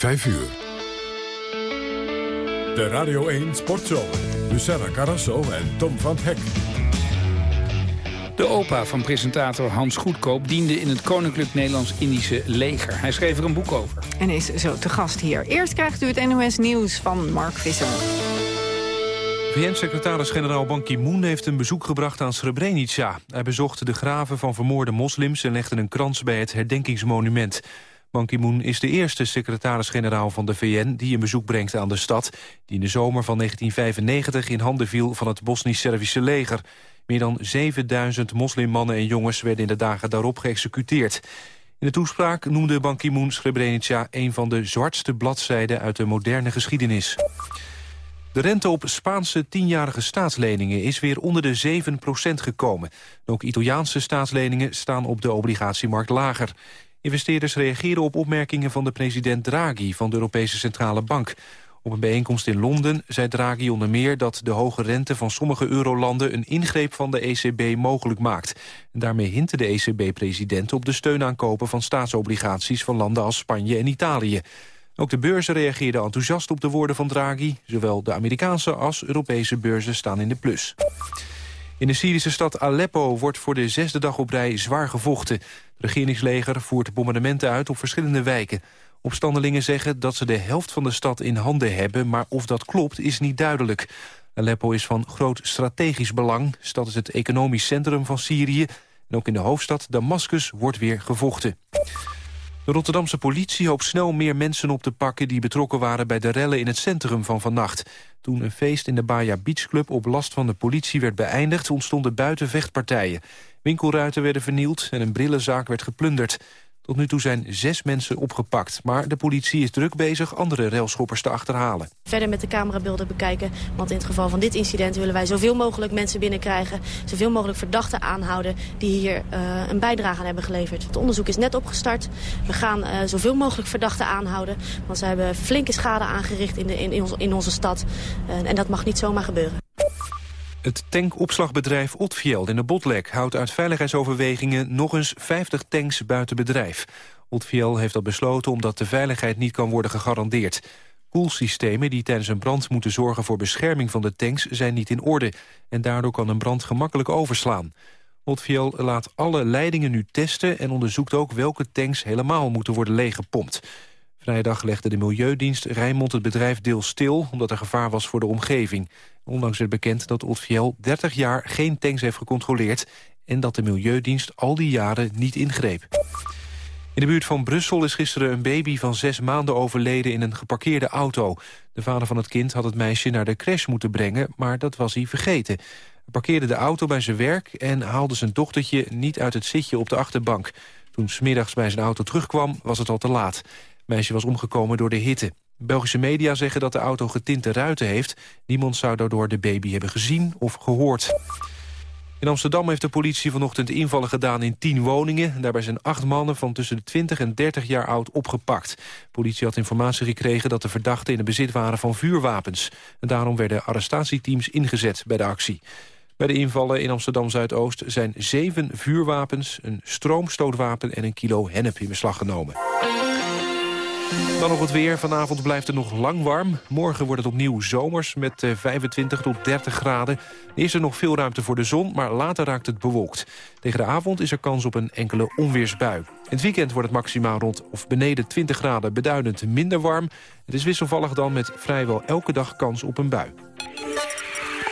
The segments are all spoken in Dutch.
5 uur. De Radio 1 Sportshow. Luciana Carrasso en Tom van Hek. De opa van presentator Hans Goedkoop diende in het Koninklijk Nederlands-Indische leger. Hij schreef er een boek over. En is zo te gast hier. Eerst krijgt u het NOS Nieuws van Mark Visser. VN-secretaris-generaal Ban Ki-moon heeft een bezoek gebracht aan Srebrenica. Hij bezocht de graven van vermoorde moslims en legde een krans bij het herdenkingsmonument. Ban Ki-moon is de eerste secretaris-generaal van de VN... die een bezoek brengt aan de stad... die in de zomer van 1995 in handen viel van het Bosnisch-Servische leger. Meer dan 7000 moslimmannen en jongens werden in de dagen daarop geëxecuteerd. In de toespraak noemde Ban Ki-moon Srebrenica... een van de zwartste bladzijden uit de moderne geschiedenis. De rente op Spaanse tienjarige staatsleningen is weer onder de 7% gekomen. Ook Italiaanse staatsleningen staan op de obligatiemarkt lager. Investeerders reageren op opmerkingen van de president Draghi van de Europese Centrale Bank. Op een bijeenkomst in Londen zei Draghi onder meer dat de hoge rente van sommige eurolanden een ingreep van de ECB mogelijk maakt. En daarmee hintte de ECB-president op de steunaankopen van staatsobligaties van landen als Spanje en Italië. Ook de beurzen reageerden enthousiast op de woorden van Draghi. Zowel de Amerikaanse als Europese beurzen staan in de plus. In de Syrische stad Aleppo wordt voor de zesde dag op rij zwaar gevochten. Regeringsleger voert bombardementen uit op verschillende wijken. Opstandelingen zeggen dat ze de helft van de stad in handen hebben... maar of dat klopt is niet duidelijk. Aleppo is van groot strategisch belang. De stad is het economisch centrum van Syrië. En ook in de hoofdstad Damascus wordt weer gevochten. De Rotterdamse politie hoopt snel meer mensen op te pakken... die betrokken waren bij de rellen in het centrum van vannacht. Toen een feest in de Baja Beach Club op last van de politie werd beëindigd... ontstonden buiten vechtpartijen. Winkelruiten werden vernield en een brillenzaak werd geplunderd. Tot nu toe zijn zes mensen opgepakt. Maar de politie is druk bezig andere railschoppers te achterhalen. Verder met de camerabeelden bekijken. Want in het geval van dit incident willen wij zoveel mogelijk mensen binnenkrijgen. Zoveel mogelijk verdachten aanhouden die hier uh, een bijdrage aan hebben geleverd. Het onderzoek is net opgestart. We gaan uh, zoveel mogelijk verdachten aanhouden. Want ze hebben flinke schade aangericht in, de, in, in, onze, in onze stad. Uh, en dat mag niet zomaar gebeuren. Het tankopslagbedrijf Otfiel in de Botlek houdt uit veiligheidsoverwegingen nog eens 50 tanks buiten bedrijf. Otfiel heeft dat besloten omdat de veiligheid niet kan worden gegarandeerd. Koelsystemen die tijdens een brand moeten zorgen voor bescherming van de tanks zijn niet in orde. En daardoor kan een brand gemakkelijk overslaan. Otfiel laat alle leidingen nu testen en onderzoekt ook welke tanks helemaal moeten worden leeggepompt. Vrijdag legde de Milieudienst Rijnmond het bedrijf deels stil... omdat er gevaar was voor de omgeving. Ondanks werd bekend dat Otfiel 30 jaar geen tanks heeft gecontroleerd... en dat de Milieudienst al die jaren niet ingreep. In de buurt van Brussel is gisteren een baby van zes maanden overleden in een geparkeerde auto. De vader van het kind had het meisje naar de crash moeten brengen, maar dat was hij vergeten. Hij parkeerde de auto bij zijn werk en haalde zijn dochtertje niet uit het zitje op de achterbank. Toen smiddags bij zijn auto terugkwam was het al te laat. Het meisje was omgekomen door de hitte. Belgische media zeggen dat de auto getinte ruiten heeft. Niemand zou daardoor de baby hebben gezien of gehoord. In Amsterdam heeft de politie vanochtend invallen gedaan in tien woningen. Daarbij zijn acht mannen van tussen de 20 en 30 jaar oud opgepakt. De politie had informatie gekregen dat de verdachten in het bezit waren van vuurwapens. En daarom werden arrestatieteams ingezet bij de actie. Bij de invallen in Amsterdam-Zuidoost zijn zeven vuurwapens... een stroomstootwapen en een kilo hennep in beslag genomen. Dan nog het weer. Vanavond blijft het nog lang warm. Morgen wordt het opnieuw zomers met 25 eh, tot 30 graden. Is er nog veel ruimte voor de zon, maar later raakt het bewolkt. Tegen de avond is er kans op een enkele onweersbui. In het weekend wordt het maximaal rond of beneden 20 graden beduidend minder warm. Het is wisselvallig dan met vrijwel elke dag kans op een bui.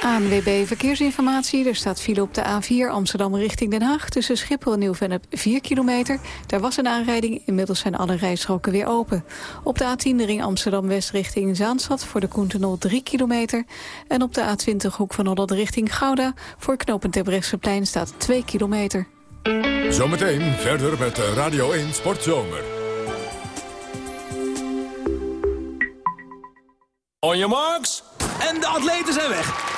ANWB Verkeersinformatie. Er staat file op de A4 Amsterdam richting Den Haag... tussen Schiphol en Nieuw-Vennep 4 kilometer. Daar was een aanrijding, inmiddels zijn alle rijstroken weer open. Op de A10 de ring Amsterdam-West richting Zaanstad... voor de Koentenol 3 kilometer. En op de A20 hoek van Holland richting Gouda... voor knooppunt Terbrechtseplein staat 2 kilometer. Zometeen verder met Radio 1 Sportzomer. On your marks. En de atleten zijn weg.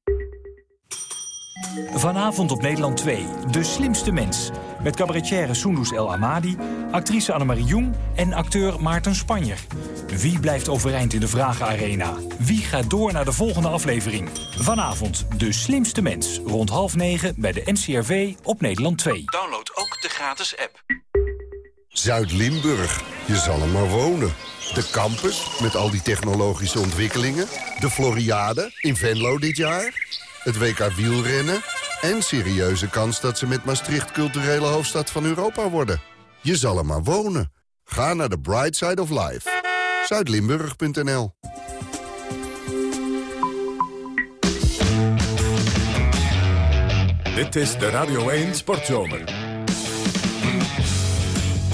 Vanavond op Nederland 2, De Slimste Mens. Met cabaretière Soendus El Amadi, actrice Annemarie Jong en acteur Maarten Spanjer. Wie blijft overeind in de Vragenarena? Wie gaat door naar de volgende aflevering? Vanavond De Slimste Mens, rond half negen bij de NCRV op Nederland 2. Download ook de gratis app. Zuid-Limburg, je zal er maar wonen. De campus, met al die technologische ontwikkelingen. De Floriade, in Venlo dit jaar. Het WK wielrennen. En serieuze kans dat ze met Maastricht culturele hoofdstad van Europa worden. Je zal er maar wonen. Ga naar de Bright Side of Life. Zuidlimburg.nl Dit is de Radio 1 Sportzomer.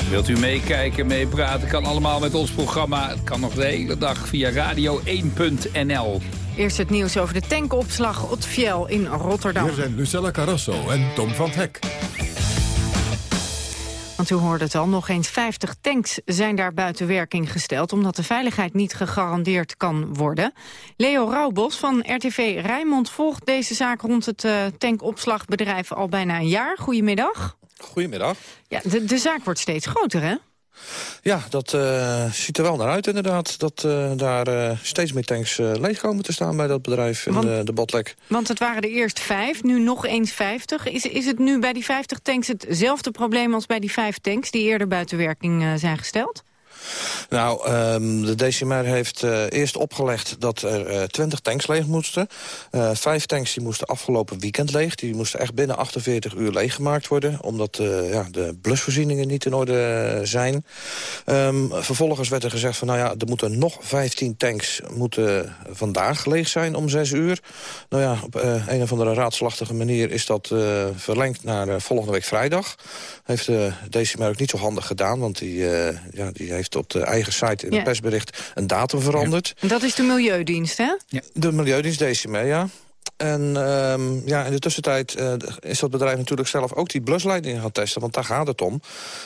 Wilt u meekijken, meepraten, kan allemaal met ons programma. Het kan nog de hele dag via radio1.nl. Eerst het nieuws over de tankopslag Otfiel in Rotterdam. Hier zijn Lucella Carrasso en Tom van Hek. Want u hoorde het al, nog eens 50 tanks zijn daar buiten werking gesteld... omdat de veiligheid niet gegarandeerd kan worden. Leo Rauwbos van RTV Rijnmond volgt deze zaak... rond het uh, tankopslagbedrijf al bijna een jaar. Goedemiddag. Goedemiddag. Ja, de, de zaak wordt steeds groter, hè? Ja, dat uh, ziet er wel naar uit inderdaad. Dat uh, daar uh, steeds meer tanks leeg komen te staan bij dat bedrijf in want, de Botlek. Want het waren er eerst vijf, nu nog eens vijftig. Is, is het nu bij die vijftig tanks hetzelfde probleem als bij die vijf tanks... die eerder buiten werking zijn gesteld? Nou, um, de DCMR heeft uh, eerst opgelegd dat er uh, 20 tanks leeg moesten. Uh, vijf tanks die moesten afgelopen weekend leeg. Die moesten echt binnen 48 uur leeggemaakt worden. Omdat ja, de blusvoorzieningen niet in orde zijn. Um, vervolgens werd er gezegd van nou ja, er moeten nog 15 tanks moeten vandaag leeg zijn om 6 uur. Nou ja, op een of andere raadslachtige manier is dat verlengd naar volgende week vrijdag. Heeft de DCMR ook niet zo handig gedaan, want die, ja, die heeft op de eigen site in het persbericht een datum veranderd. Ja. Dat is de Milieudienst, hè? Ja. De Milieudienst DCM, ja. En um, ja, in de tussentijd uh, is dat bedrijf natuurlijk zelf ook die blusleidingen gaan testen. Want daar gaat het om.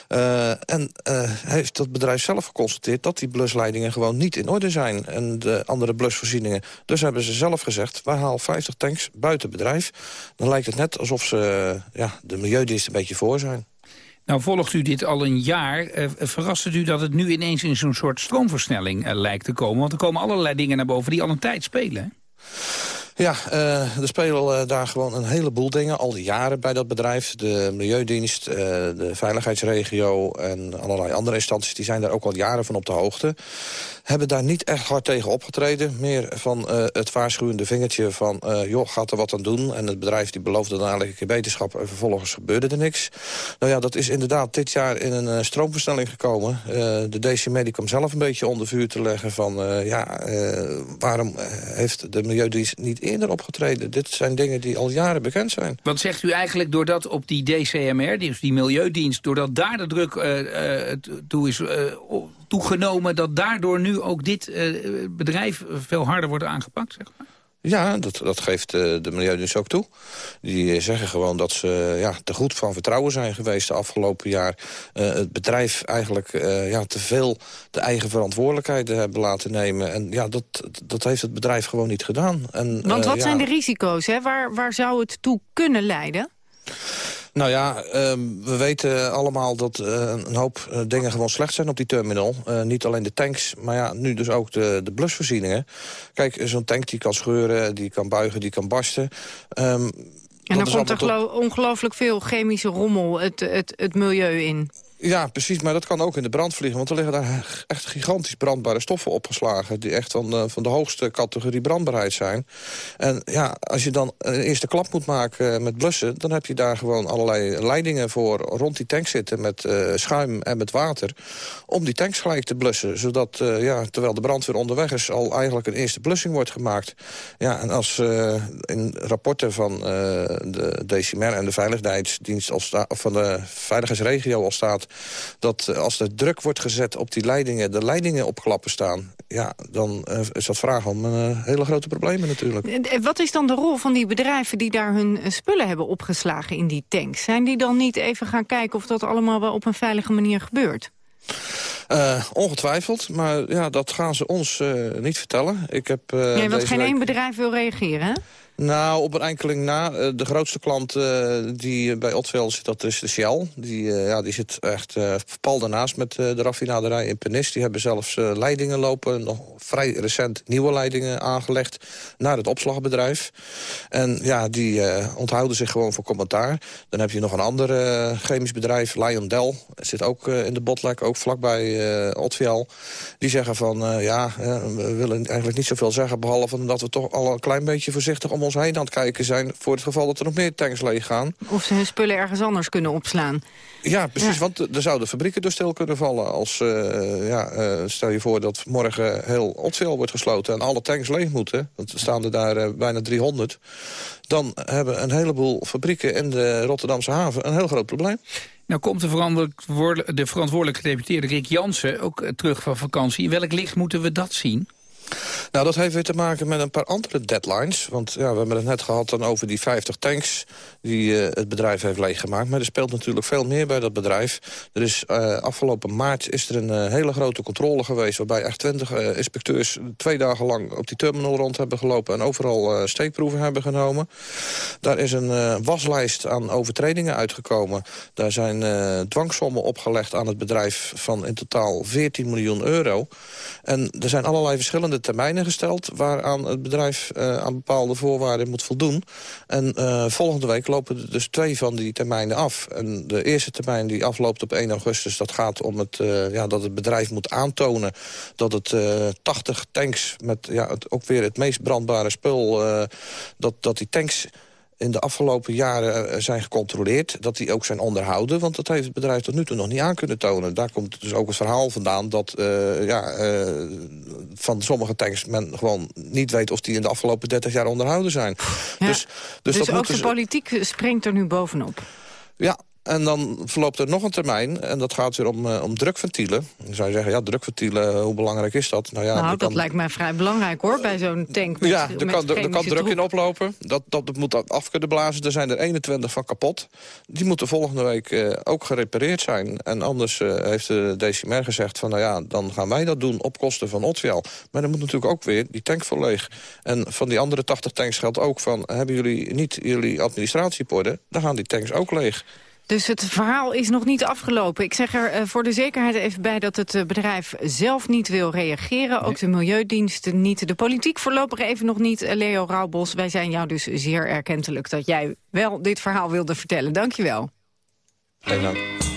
Uh, en uh, heeft dat bedrijf zelf geconstateerd dat die blusleidingen gewoon niet in orde zijn. En de andere blusvoorzieningen. Dus hebben ze zelf gezegd, we halen 50 tanks buiten bedrijf. Dan lijkt het net alsof ze ja, de Milieudienst een beetje voor zijn. Nou volgt u dit al een jaar. Uh, verrast het u dat het nu ineens in zo'n soort stroomversnelling uh, lijkt te komen? Want er komen allerlei dingen naar boven die al een tijd spelen. Ja, uh, er spelen uh, daar gewoon een heleboel dingen al die jaren bij dat bedrijf. De Milieudienst, uh, de Veiligheidsregio en allerlei andere instanties... die zijn daar ook al jaren van op de hoogte. Hebben daar niet echt hard tegen opgetreden. Meer van het waarschuwende vingertje van... joh, gaat er wat aan doen. En het bedrijf die beloofde dan eigenlijk een keer beterschap... en vervolgens gebeurde er niks. Nou ja, dat is inderdaad dit jaar in een stroomversnelling gekomen. de DC Medicum zelf een beetje onder vuur te leggen van... ja, waarom heeft de Milieudienst niet eerder opgetreden. Dit zijn dingen die al jaren bekend zijn. Wat zegt u eigenlijk doordat op die DCMR, dus die Milieudienst... doordat daar de druk uh, uh, toe is uh, toegenomen... dat daardoor nu ook dit bedrijf veel harder wordt aangepakt, zeg maar? Ja, dat, dat geeft uh, de Milieudienst ook toe. Die zeggen gewoon dat ze ja, te goed van vertrouwen zijn geweest de afgelopen jaar. Uh, het bedrijf eigenlijk uh, ja, te veel de eigen verantwoordelijkheid hebben laten nemen. En ja, dat, dat heeft het bedrijf gewoon niet gedaan. En, Want wat ja, zijn de risico's? Hè? Waar, waar zou het toe kunnen leiden? Nou ja, um, we weten allemaal dat uh, een hoop uh, dingen gewoon slecht zijn op die terminal. Uh, niet alleen de tanks, maar ja, nu dus ook de, de blusvoorzieningen. Kijk, zo'n tank die kan scheuren, die kan buigen, die kan barsten. Um, en dan komt er ongelooflijk veel chemische rommel het, het, het milieu in. Ja, precies, maar dat kan ook in de brand vliegen. Want er liggen daar echt gigantisch brandbare stoffen opgeslagen... die echt van de, van de hoogste categorie brandbaarheid zijn. En ja, als je dan een eerste klap moet maken met blussen... dan heb je daar gewoon allerlei leidingen voor rond die tank zitten... met uh, schuim en met water, om die tanks gelijk te blussen. Zodat, ja, terwijl de brandweer onderweg is... al eigenlijk een eerste blussing wordt gemaakt. Ja, en als in rapporten van de DCMR en de Veiligheidsdienst... Van de Veiligheidsregio al staat dat eh, als er druk wordt gezet op die leidingen... de leidingen op klappen staan... ja, dan uh, is dat vraag om uh, hele grote problemen natuurlijk. Wat is dan de rol van die bedrijven die daar hun spullen hebben opgeslagen in die tanks? Zijn die dan niet even gaan kijken of dat allemaal wel op een veilige manier gebeurt? Uh, ongetwijfeld, maar ja, dat gaan ze ons uh, niet vertellen. Ik heb, uh, nee, want geen week... één bedrijf wil reageren, hè? Nou, op een enkeling na. Eh, de grootste klant uh, die bij Otvel zit, dat is de Shell. Die, uh, ja, die zit echt uh, pal daarnaast met de raffinaderij in Pernis. Die hebben zelfs leidingen lopen, nog vrij recent nieuwe leidingen aangelegd... naar het opslagbedrijf. En ja, die onthouden zich gewoon voor commentaar. Dan heb je nog een ander chemisch bedrijf, Lyondell. Zit ook in de botlek, ook vlakbij Otvel. Die zeggen van, ja, we willen eigenlijk niet zoveel zeggen... behalve dat we toch al een klein beetje voorzichtig om ons heen aan het kijken zijn... voor het geval dat er nog meer tanks leeg gaan. Of ze hun spullen ergens anders kunnen opslaan. Ja, precies, want er zouden fabrieken dus stil kunnen vallen. Als, uh, ja, uh, stel je voor dat morgen heel Otveel wordt gesloten... en alle tanks leeg moeten, want er staan er daar uh, bijna 300... dan hebben een heleboel fabrieken in de Rotterdamse haven een heel groot probleem. Nou komt de, verantwoordelijke, de verantwoordelijke gedeputeerde Rick Jansen ook terug van vakantie. In welk licht moeten we dat zien? Nou, dat heeft weer te maken met een paar andere deadlines. Want ja, we hebben het net gehad dan over die 50 tanks die uh, het bedrijf heeft leeggemaakt. Maar er speelt natuurlijk veel meer bij dat bedrijf. Er is uh, afgelopen maart is er een uh, hele grote controle geweest... waarbij echt 20 inspecteurs twee dagen lang op die terminal rond hebben gelopen... en overal steekproeven hebben genomen. Daar is een waslijst aan overtredingen uitgekomen. Daar zijn dwangsommen opgelegd aan het bedrijf van in totaal 14 miljoen euro. En er zijn allerlei verschillende termijnen gesteld... waaraan het bedrijf uh, aan bepaalde voorwaarden moet voldoen. En uh, volgende week lopen er dus twee van die termijnen af. En de eerste termijn die afloopt op 1 augustus... dat gaat om het, uh, ja, dat het bedrijf moet aantonen dat het 80 tanks... met ja, het, ook weer het meest brandbare spul... dat, dat die tanks in de afgelopen jaren eh, zijn gecontroleerd... dat die ook zijn onderhouden, want dat heeft het bedrijf tot nu toe nog niet aan kunnen tonen. Daar komt dus ook het verhaal vandaan dat uh, ja, uh, van sommige tanks... men gewoon niet weet of die in de afgelopen 30 jaar onderhouden zijn. Ja, dus dus, dus ook de politiek springt er nu bovenop. Ja, en dan verloopt er nog een termijn en dat gaat weer om, uh, om drukventielen. Dan zou je zeggen, ja, drukventielen, hoe belangrijk is dat? Nou, ja, nou dat lijkt mij vrij belangrijk hoor, bij zo'n tank met Ja, er kan, er, kan druk in oplopen. Dat, dat moet af kunnen blazen. Er zijn er 21 van kapot. Die moeten volgende week uh, ook gerepareerd zijn. En anders uh, heeft de DCMR gezegd van, nou ja, dan gaan wij dat doen op kosten van Otviel. Maar dan moet natuurlijk ook weer die tank vol leeg. En van die andere 80 tanks geldt ook van, hebben jullie niet jullie administratie op orde? Dan gaan die tanks ook leeg. Dus het verhaal is nog niet afgelopen. Ik zeg er uh, voor de zekerheid even bij dat het uh, bedrijf zelf niet wil reageren. Ook de Milieudiensten niet. De politiek voorlopig even nog niet. Uh, Leo Rauwbos, wij zijn jou dus zeer erkentelijk... dat jij wel dit verhaal wilde vertellen. Dank je wel. Dank.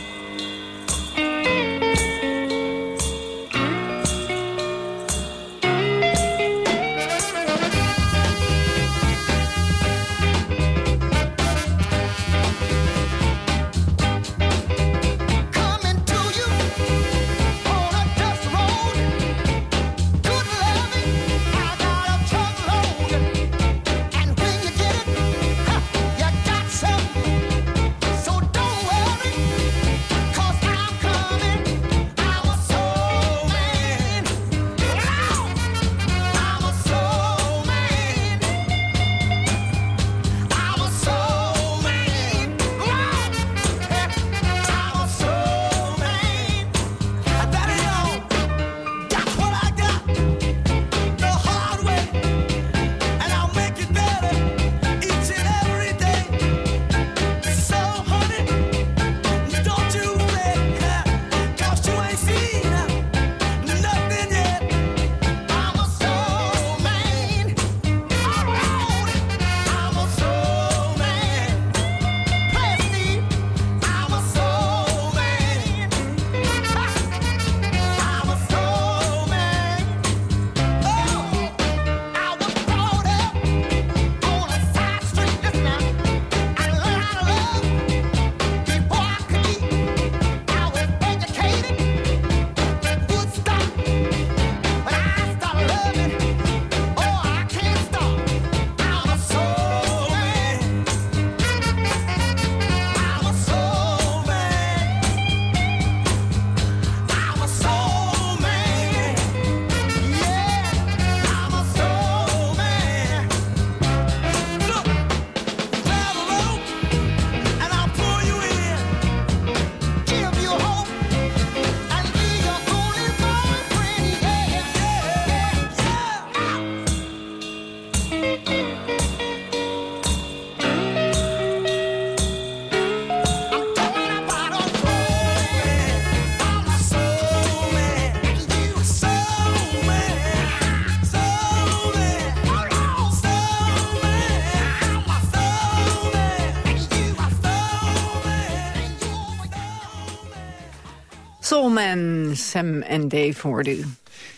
Soulman, Sam en Dave hoorde u.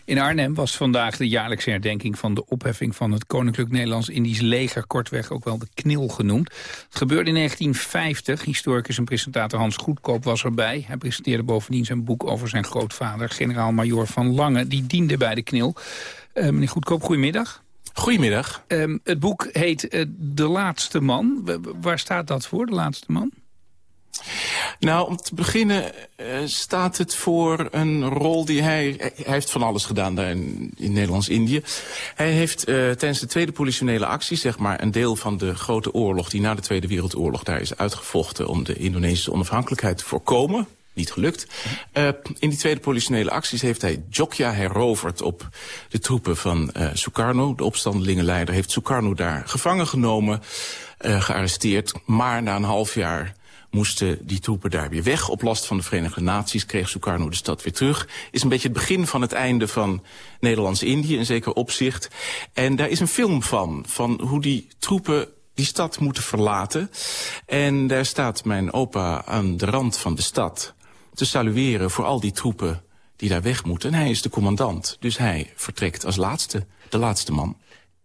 In Arnhem was vandaag de jaarlijkse herdenking van de opheffing van het Koninklijk Nederlands-Indisch leger, kortweg ook wel de KNIL genoemd. Het gebeurde in 1950. Historicus en presentator Hans Goedkoop was erbij. Hij presenteerde bovendien zijn boek over zijn grootvader, generaal-majoor Van Lange. Die diende bij de KNIL. Uh, meneer Goedkoop, goedemiddag. Goedemiddag. Uh, het boek heet uh, De Laatste Man. waar staat dat voor, De Laatste Man? Nou, om te beginnen uh, staat het voor een rol die hij... Hij heeft van alles gedaan daar in, in Nederlands-Indië. Hij heeft uh, tijdens de Tweede Politionele Actie... zeg maar een deel van de grote oorlog die na de Tweede Wereldoorlog... daar is uitgevochten om de Indonesische onafhankelijkheid te voorkomen niet gelukt. Uh, in die tweede politionele acties heeft hij Jokja heroverd op de troepen van Sukarno. De opstandelingenleider heeft Sukarno daar gevangen genomen, gearresteerd. Maar na een half jaar moesten die troepen daar weer weg. Op last van de Verenigde Naties kreeg Sukarno de stad weer terug. Is een beetje het begin van het einde van Nederlands-Indië in zeker opzicht. En daar is een film van, van hoe die troepen die stad moeten verlaten. En daar staat mijn opa aan de rand van de stad te salueren voor al die troepen die daar weg moeten. En hij is de commandant, dus hij vertrekt als laatste, de laatste man.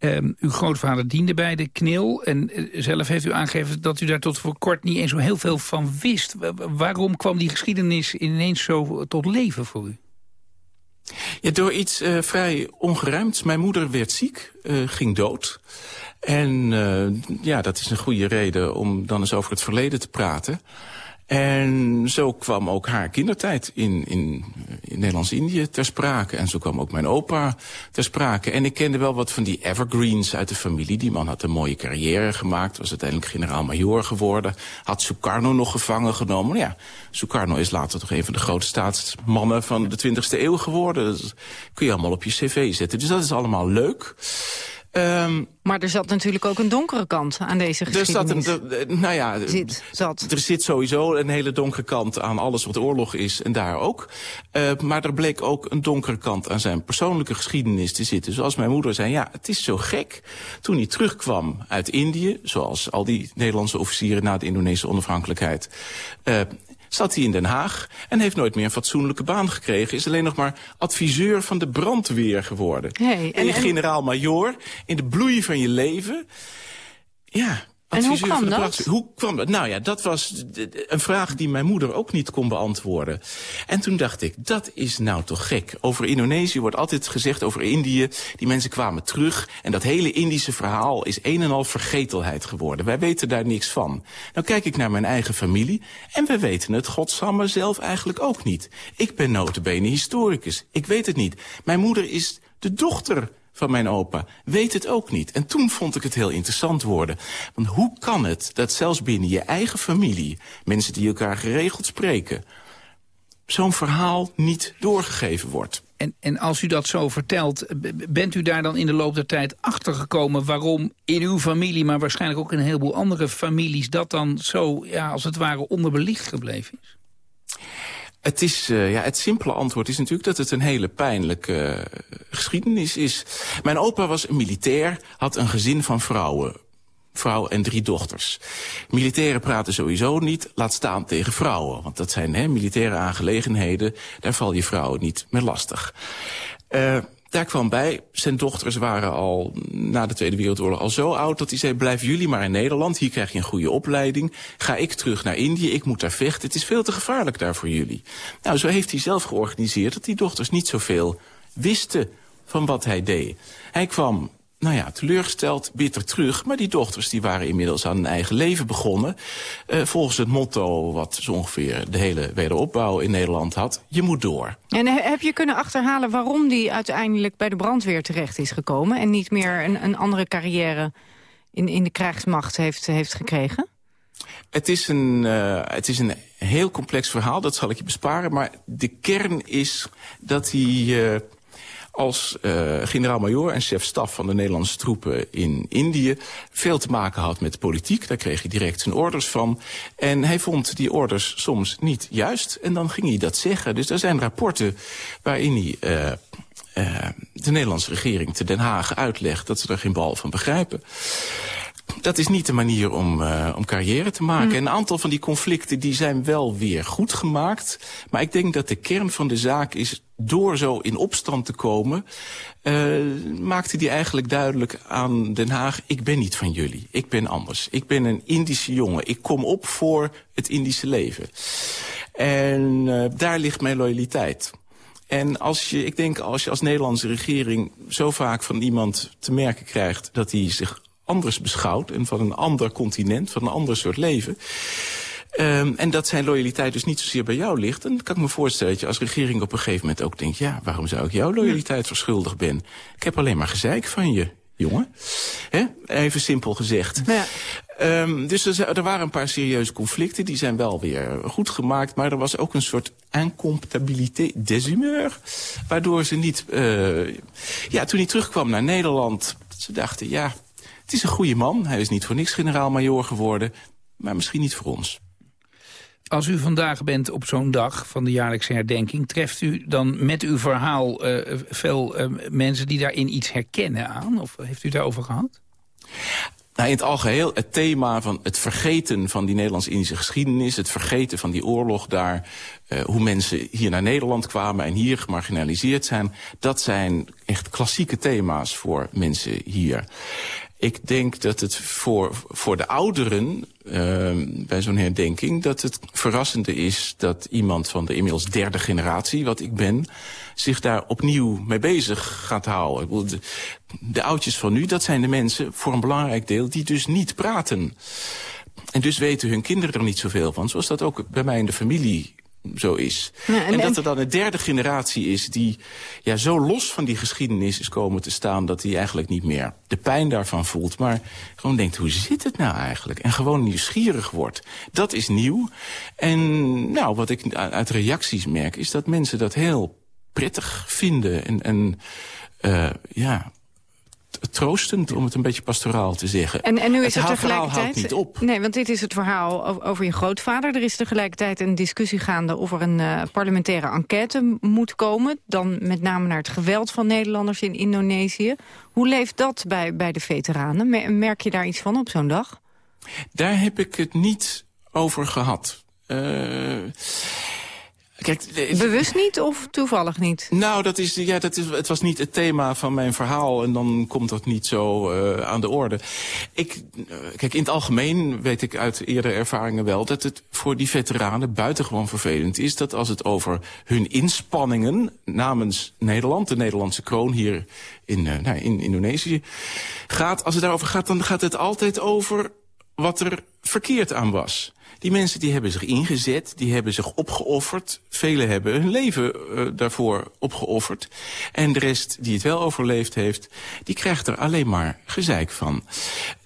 Um, uw grootvader diende bij de KNIL en uh, zelf heeft u aangegeven dat u daar tot voor kort niet eens zo heel veel van wist. waarom kwam die geschiedenis ineens zo tot leven voor u? Ja, door iets uh, vrij ongeruimds. Mijn moeder werd ziek, uh, ging dood. En ja, dat is een goede reden om dan eens over het verleden te praten. En zo kwam ook haar kindertijd in, in, in Nederlands-Indië ter sprake. En zo kwam ook mijn opa ter sprake. En ik kende wel wat van die evergreens uit de familie. Die man had een mooie carrière gemaakt. Was uiteindelijk generaal-majoor geworden. Had Sukarno nog gevangen genomen. Ja, Sukarno is later toch een van de grote staatsmannen van de 20e eeuw geworden. Dat kun je allemaal op je cv zetten. Dus dat is allemaal leuk. Um, maar er zat natuurlijk ook een donkere kant aan deze geschiedenis. Er zat een, nou ja, zit, zat. er zit sowieso een hele donkere kant aan alles wat oorlog is en daar ook. Uh, maar er bleek ook een donkere kant aan zijn persoonlijke geschiedenis te zitten. Zoals mijn moeder zei, ja, het is zo gek. Toen hij terugkwam uit Indië, zoals al die Nederlandse officieren na de Indonesische onafhankelijkheid... Uh, zat hij in Den Haag en heeft nooit meer een fatsoenlijke baan gekregen. Is alleen nog maar adviseur van de brandweer geworden. Hey, en, en generaal-majoor in de bloei van je leven. Ja, en hoe kwam dat? Hoe kwam dat? Nou ja, dat was een vraag die mijn moeder ook niet kon beantwoorden. En toen dacht ik, dat is nou toch gek. Over Indonesië wordt altijd gezegd, over Indië, die mensen kwamen terug. En dat hele Indische verhaal is een en al vergetelheid geworden. Wij weten daar niks van. Nou kijk ik naar mijn eigen familie en we weten het, godsamme, zelf eigenlijk ook niet. Ik ben notabene historicus. Ik weet het niet. Mijn moeder is de dochter van mijn opa, weet het ook niet. En toen vond ik het heel interessant worden. Want hoe kan het dat zelfs binnen je eigen familie... mensen die elkaar geregeld spreken... zo'n verhaal niet doorgegeven wordt? En, en als u dat zo vertelt, bent u daar dan in de loop der tijd achtergekomen... waarom in uw familie, maar waarschijnlijk ook in een heleboel andere families... dat dan zo, ja, als het ware, onderbelicht gebleven is? Het, is, uh, ja, het simpele antwoord is natuurlijk dat het een hele pijnlijke uh, geschiedenis is. Mijn opa was een militair, had een gezin van vrouwen. Vrouw en drie dochters. Militairen praten sowieso niet, laat staan tegen vrouwen. Want dat zijn hè, militaire aangelegenheden, daar val je vrouwen niet meer lastig. Uh, daar kwam bij, zijn dochters waren al na de Tweede Wereldoorlog al zo oud... dat hij zei, blijf jullie maar in Nederland, hier krijg je een goede opleiding. Ga ik terug naar Indië, ik moet daar vechten, het is veel te gevaarlijk daar voor jullie. Nou, zo heeft hij zelf georganiseerd dat die dochters niet zoveel wisten van wat hij deed. Hij kwam nou ja, teleurgesteld, bitter terug. Maar die dochters die waren inmiddels aan een eigen leven begonnen. Uh, volgens het motto wat zo ongeveer de hele wederopbouw in Nederland had. Je moet door. En heb je kunnen achterhalen waarom die uiteindelijk bij de brandweer terecht is gekomen... en niet meer een, een andere carrière in, in de krijgsmacht heeft, heeft gekregen? Het is, een, uh, het is een heel complex verhaal, dat zal ik je besparen. Maar de kern is dat hij... Uh, als uh, generaal-majoor en chef-staf van de Nederlandse troepen in Indië... veel te maken had met politiek. Daar kreeg hij direct zijn orders van. En hij vond die orders soms niet juist. En dan ging hij dat zeggen. Dus er zijn rapporten waarin hij... Uh, uh, de Nederlandse regering te Den Haag uitlegt... dat ze er geen bal van begrijpen. dat is niet de manier om, uh, om carrière te maken. Een aantal van die conflicten die zijn wel weer goed gemaakt. Maar ik denk dat de kern van de zaak is... door zo in opstand te komen... Uh, maakte die eigenlijk duidelijk aan Den Haag... ik ben niet van jullie, ik ben anders. Ik ben een Indische jongen. Ik kom op voor het Indische leven. En uh, daar ligt mijn loyaliteit. En als je, ik denk als je als Nederlandse regering zo vaak van iemand te merken krijgt... dat hij zich anders beschouwt en van een ander continent, van een ander soort leven... Um, en dat zijn loyaliteit dus niet zozeer bij jou ligt... dan kan ik me voorstellen dat je als regering op een gegeven moment ook denkt... ja, waarom zou ik jouw loyaliteit verschuldigd ben? Ik heb alleen maar gezeik van je, jongen. He? Even simpel gezegd. Ja. Um, dus er, er, waren een paar serieuze conflicten. Die zijn wel weer goed gemaakt. Maar er was ook een soort incomptabilité des humeurs. Waardoor ze niet... Uh, ja, toen hij terugkwam naar Nederland... ze dachten, ja, het is een goede man. Hij is niet voor niks generaal-majoor geworden. Maar misschien niet voor ons. Als u vandaag bent op zo'n dag van de jaarlijkse herdenking... treft u dan met uw verhaal uh, veel uh, mensen die daarin iets herkennen aan? Of heeft u daarover gehad? Nou, in het algeheel het thema van het vergeten van die Nederlands-Indische geschiedenis... het vergeten van die oorlog daar... Uh, hoe mensen hier naar Nederland kwamen en hier gemarginaliseerd zijn... dat zijn echt klassieke thema's voor mensen hier. Ik denk dat het voor, voor de ouderen uh, bij zo'n herdenking... dat het verrassende is dat iemand van de inmiddels derde generatie, wat ik ben... zich daar opnieuw mee bezig gaat houden. De, de oudjes van nu, dat zijn de mensen voor een belangrijk deel... die dus niet praten. En dus weten hun kinderen er niet zoveel van. Zoals dat ook bij mij in de familie zo is. Ja, en, en, dat er dan een derde generatie is die ja, zo los van die geschiedenis is komen te staan... dat hij eigenlijk niet meer de pijn daarvan voelt. Maar gewoon denkt, hoe zit het nou eigenlijk? En gewoon nieuwsgierig wordt. Dat is nieuw. En nou, wat ik uit reacties merk... is dat mensen dat heel prettig vinden. En, en uh, ja, troostend, om het een beetje pastoraal te zeggen. En, en nu is het, het tegelijkertijd... houdt niet op. Nee, want dit is het verhaal over je grootvader. Er is tegelijkertijd een discussie gaande of er een uh, parlementaire enquête moet komen. Dan met name naar het geweld van Nederlanders in Indonesië. Hoe leeft dat bij, bij de veteranen? Merk je daar iets van op zo'n dag? Daar heb ik het niet over gehad. Uh, Kijk, Bewust niet of toevallig niet? Nou, dat is, ja, dat is, het was niet het thema van mijn verhaal... en dan komt dat niet zo uh, aan de orde. Ik, uh, kijk, in het algemeen weet ik uit eerdere ervaringen wel... dat het voor die veteranen buitengewoon vervelend is... dat als het over hun inspanningen namens Nederland... de Nederlandse kroon hier in, uh, nou, in Indonesië gaat... als het daarover gaat, dan gaat het altijd over wat er verkeerd aan was. Die mensen die hebben zich ingezet, die hebben zich opgeofferd. Velen hebben hun leven uh, daarvoor opgeofferd. En de rest die het wel overleefd heeft, die krijgt er alleen maar gezeik van.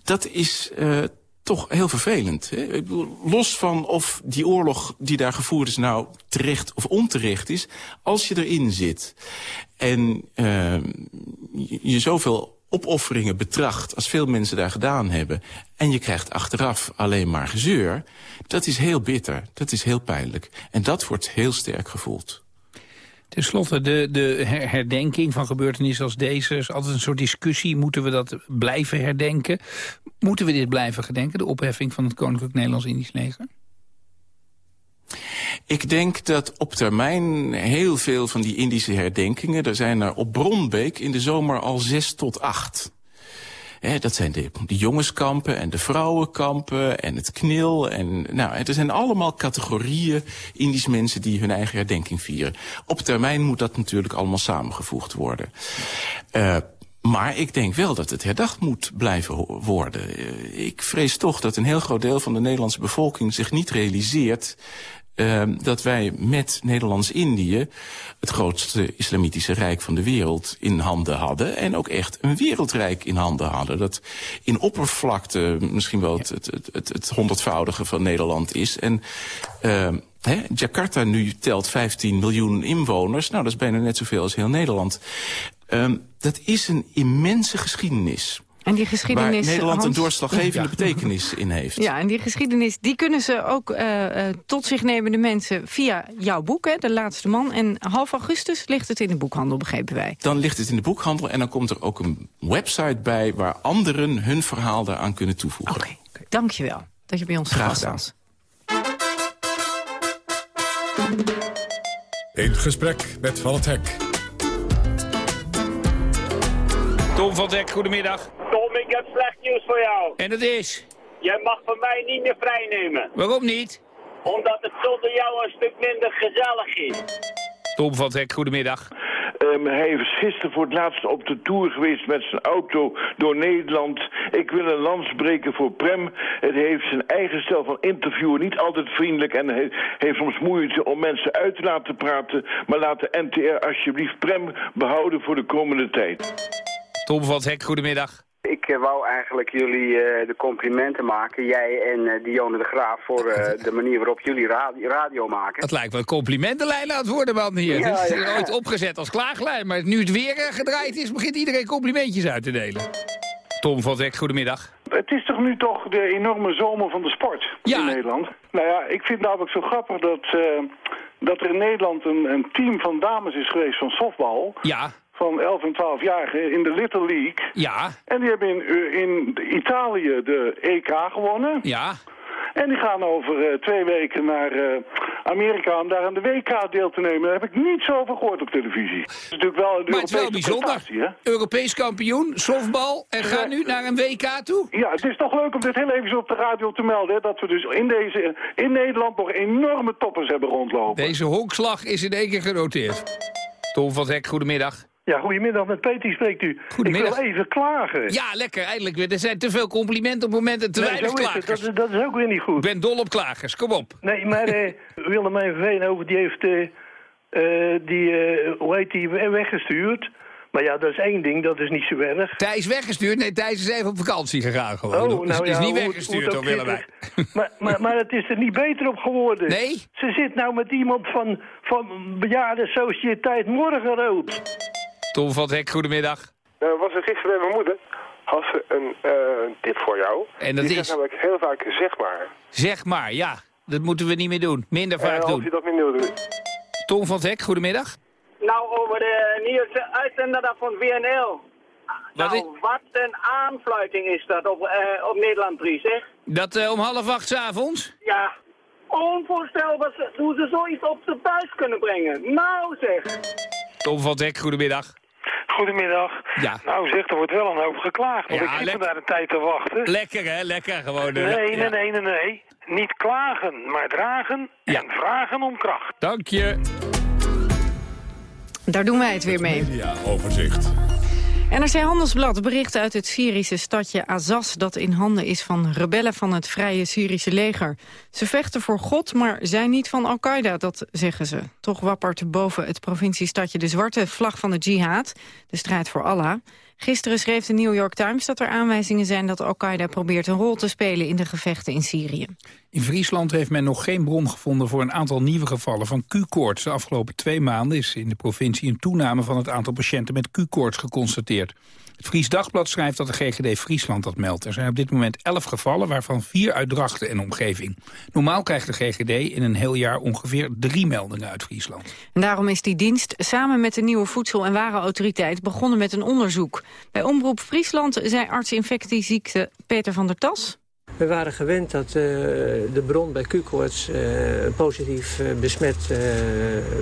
Dat is uh, toch heel vervelend. Hè? Los van of die oorlog die daar gevoerd is nou terecht of onterecht is... als je erin zit en uh, je zoveel opofferingen betracht als veel mensen daar gedaan hebben... en je krijgt achteraf alleen maar gezeur... dat is heel bitter, dat is heel pijnlijk. En dat wordt heel sterk gevoeld. Ten slotte, de, de herdenking van gebeurtenissen als deze... is altijd een soort discussie. Moeten we dat blijven herdenken? Moeten we dit blijven gedenken, de opheffing van het Koninklijk Nederlands-Indisch leger? Ik denk dat op termijn heel veel van die Indische herdenkingen... er zijn er op Bronbeek in de zomer al zes tot acht. Dat zijn de, de, jongenskampen en de vrouwenkampen en het knil. En, nou, er zijn allemaal categorieën Indische mensen die hun eigen herdenking vieren. Op termijn moet dat natuurlijk allemaal samengevoegd worden. Uh, maar ik denk wel dat het herdacht moet blijven worden. Uh, ik vrees toch dat een heel groot deel van de Nederlandse bevolking zich niet realiseert uh, dat wij met Nederlands-Indië het grootste islamitische rijk van de wereld in handen hadden. En ook echt een wereldrijk in handen hadden. Dat in oppervlakte misschien wel het, het, het, het honderdvoudige van Nederland is. En uh, Jakarta nu telt 15 miljoen inwoners. Nou, dat is bijna net zoveel als heel Nederland. Um, dat is een immense geschiedenis. En die geschiedenis... Waar Nederland Hans- een doorslaggevende betekenis in heeft. Ja, en die geschiedenis die kunnen ze ook eh, eh, tot zich nemen, de mensen, via jouw boek, hè, De Laatste Man. En half augustus ligt het in de boekhandel, begrepen wij. Dan ligt het in de boekhandel en dan komt er ook een website bij... waar anderen hun verhaal daaraan kunnen toevoegen. Oké, dank je wel dat je bij ons Graag gast gedaan. was. In gesprek met Van het Hek. Tom van Dek, goedemiddag. Tom, ik heb slecht nieuws voor jou. En dat is? Jij mag van mij niet meer vrijnemen. Waarom niet? Omdat het zonder jou een stuk minder gezellig is. Tom van Dek, goedemiddag. Ehm, hij is gisteren voor het laatst op de tour geweest met zijn auto door Nederland. Ik wil een lans breken voor Prem. Het heeft zijn eigen stijl van interviewen, niet altijd vriendelijk... en hij heeft soms moeite om mensen uit te laten praten. Maar laat de NTR alsjeblieft Prem behouden voor de komende tijd. Tom van Hek, goedemiddag. Ik eh, wou eigenlijk jullie eh, de complimenten maken, jij en eh, Dionne de Graaf, voor eh, de manier waarop jullie radio, radio maken. Het lijkt wel een complimentenlijn aan het worden, man, hier. Ja, het is ja. ooit opgezet als klaaglijn, maar nu het weer gedraaid is... begint iedereen complimentjes uit te delen. Tom van Hek, goedemiddag. Het is toch nu toch de enorme zomer van de sport in Nederland? Nou ja, ik vind namelijk zo grappig dat, eh, dat er in Nederland een, een team van dames is geweest van softbal. Ja. Van 11 en 12-jarigen in de Little League. Ja. En die hebben in, eh, in Italië de EK gewonnen. Ja. En die gaan over eh, twee weken naar eh, Amerika om daar aan de WK deel te nemen. Daar heb ik niets over gehoord op televisie. Het is natuurlijk wel een Maar het is wel bijzonder. hè? Europees kampioen, softbal en ga nu naar een WK toe? Ja, het is toch leuk om dit heel even op de radio te melden. Hè, dat we dus in, deze, in Nederland nog enorme toppers hebben rondlopen. Deze honkslag is in één keer genoteerd. Tom van Hek, goedemiddag. Ja, goedemiddag, met Peter spreekt u. Goedemiddag. Ik wil even klagen. Ja, lekker, eindelijk weer. Er zijn te veel complimenten op het moment en te Nee, weinig klagers. Dat, is- dat is ook weer niet goed. Ik ben dol op klagers, kom op. Nee, maar eh Willem Veenhoven die heeft eh, eh, die, hoe heet die, we- weggestuurd. Maar ja, dat is één ding, dat is niet zo erg. Thijs weggestuurd? Nee, Thijs is even op vakantie gegaan gewoon. Oh, nou is, is ja, niet weggestuurd door Willemijn. Maar, maar, maar het is er niet beter op geworden. Nee? Ze zit nou met iemand van, van bejaarde sociëteit Morgenrood. Tom van Hek, goedemiddag. Nou, was er gisteren bij mijn moeder. Had ze een eh, tip voor jou. En dat Die is? namelijk heel vaak zeg maar. Zeg maar, ja. Dat moeten we niet meer doen. Minder vaak als doen. je dat minder doen. Tom van Hek, goedemiddag. Nou, over de nieuwe uitzender daar van WNL. Wat nou, wat een aanfluiting is dat op, eh, op Nederland 3, zeg. Dat eh, om half acht 's avonds? Ja, onvoorstelbaar hoe ze zoiets op de buis kunnen brengen. Nou zeg. Tom van Hek, goedemiddag. Goedemiddag. Ja. Nou zeg, er wordt wel een hoop geklaagd. Want Ja, ik zit er daar een tijd te wachten. Lekker hè, lekker gewoon. eh, Nee, ja. nee, nee, nee, nee. Niet klagen, maar dragen en vragen om kracht. Dank je. Daar doen wij het weer mee. Ja, overzicht. NRC Handelsblad bericht uit het Syrische stadje Azaz... dat in handen is van rebellen van het Vrije Syrische leger. Ze vechten voor God, maar zijn niet van Al-Qaeda, dat zeggen ze. Toch wappert boven het provinciestadje de zwarte vlag van de jihad... de strijd voor Allah. Gisteren schreef de New York Times dat er aanwijzingen zijn... dat Al-Qaeda probeert een rol te spelen in de gevechten in Syrië. In Friesland heeft men nog geen bron gevonden voor een aantal nieuwe gevallen van Q-koorts. De afgelopen twee maanden is in de provincie een toename van het aantal patiënten met Q-koorts geconstateerd. Het Fries Dagblad schrijft dat de GGD Friesland dat meldt. Er zijn op dit moment elf gevallen, waarvan vier uit Drachten en omgeving. Normaal krijgt de GGD in een heel jaar ongeveer drie meldingen uit Friesland. En daarom is die dienst samen met de nieuwe Voedsel- en Warenautoriteit begonnen met een onderzoek. Bij Omroep Friesland zei arts infectieziekte Peter van der Tas. We waren gewend dat eh, de bron bij Q-koorts eh, een positief eh, besmet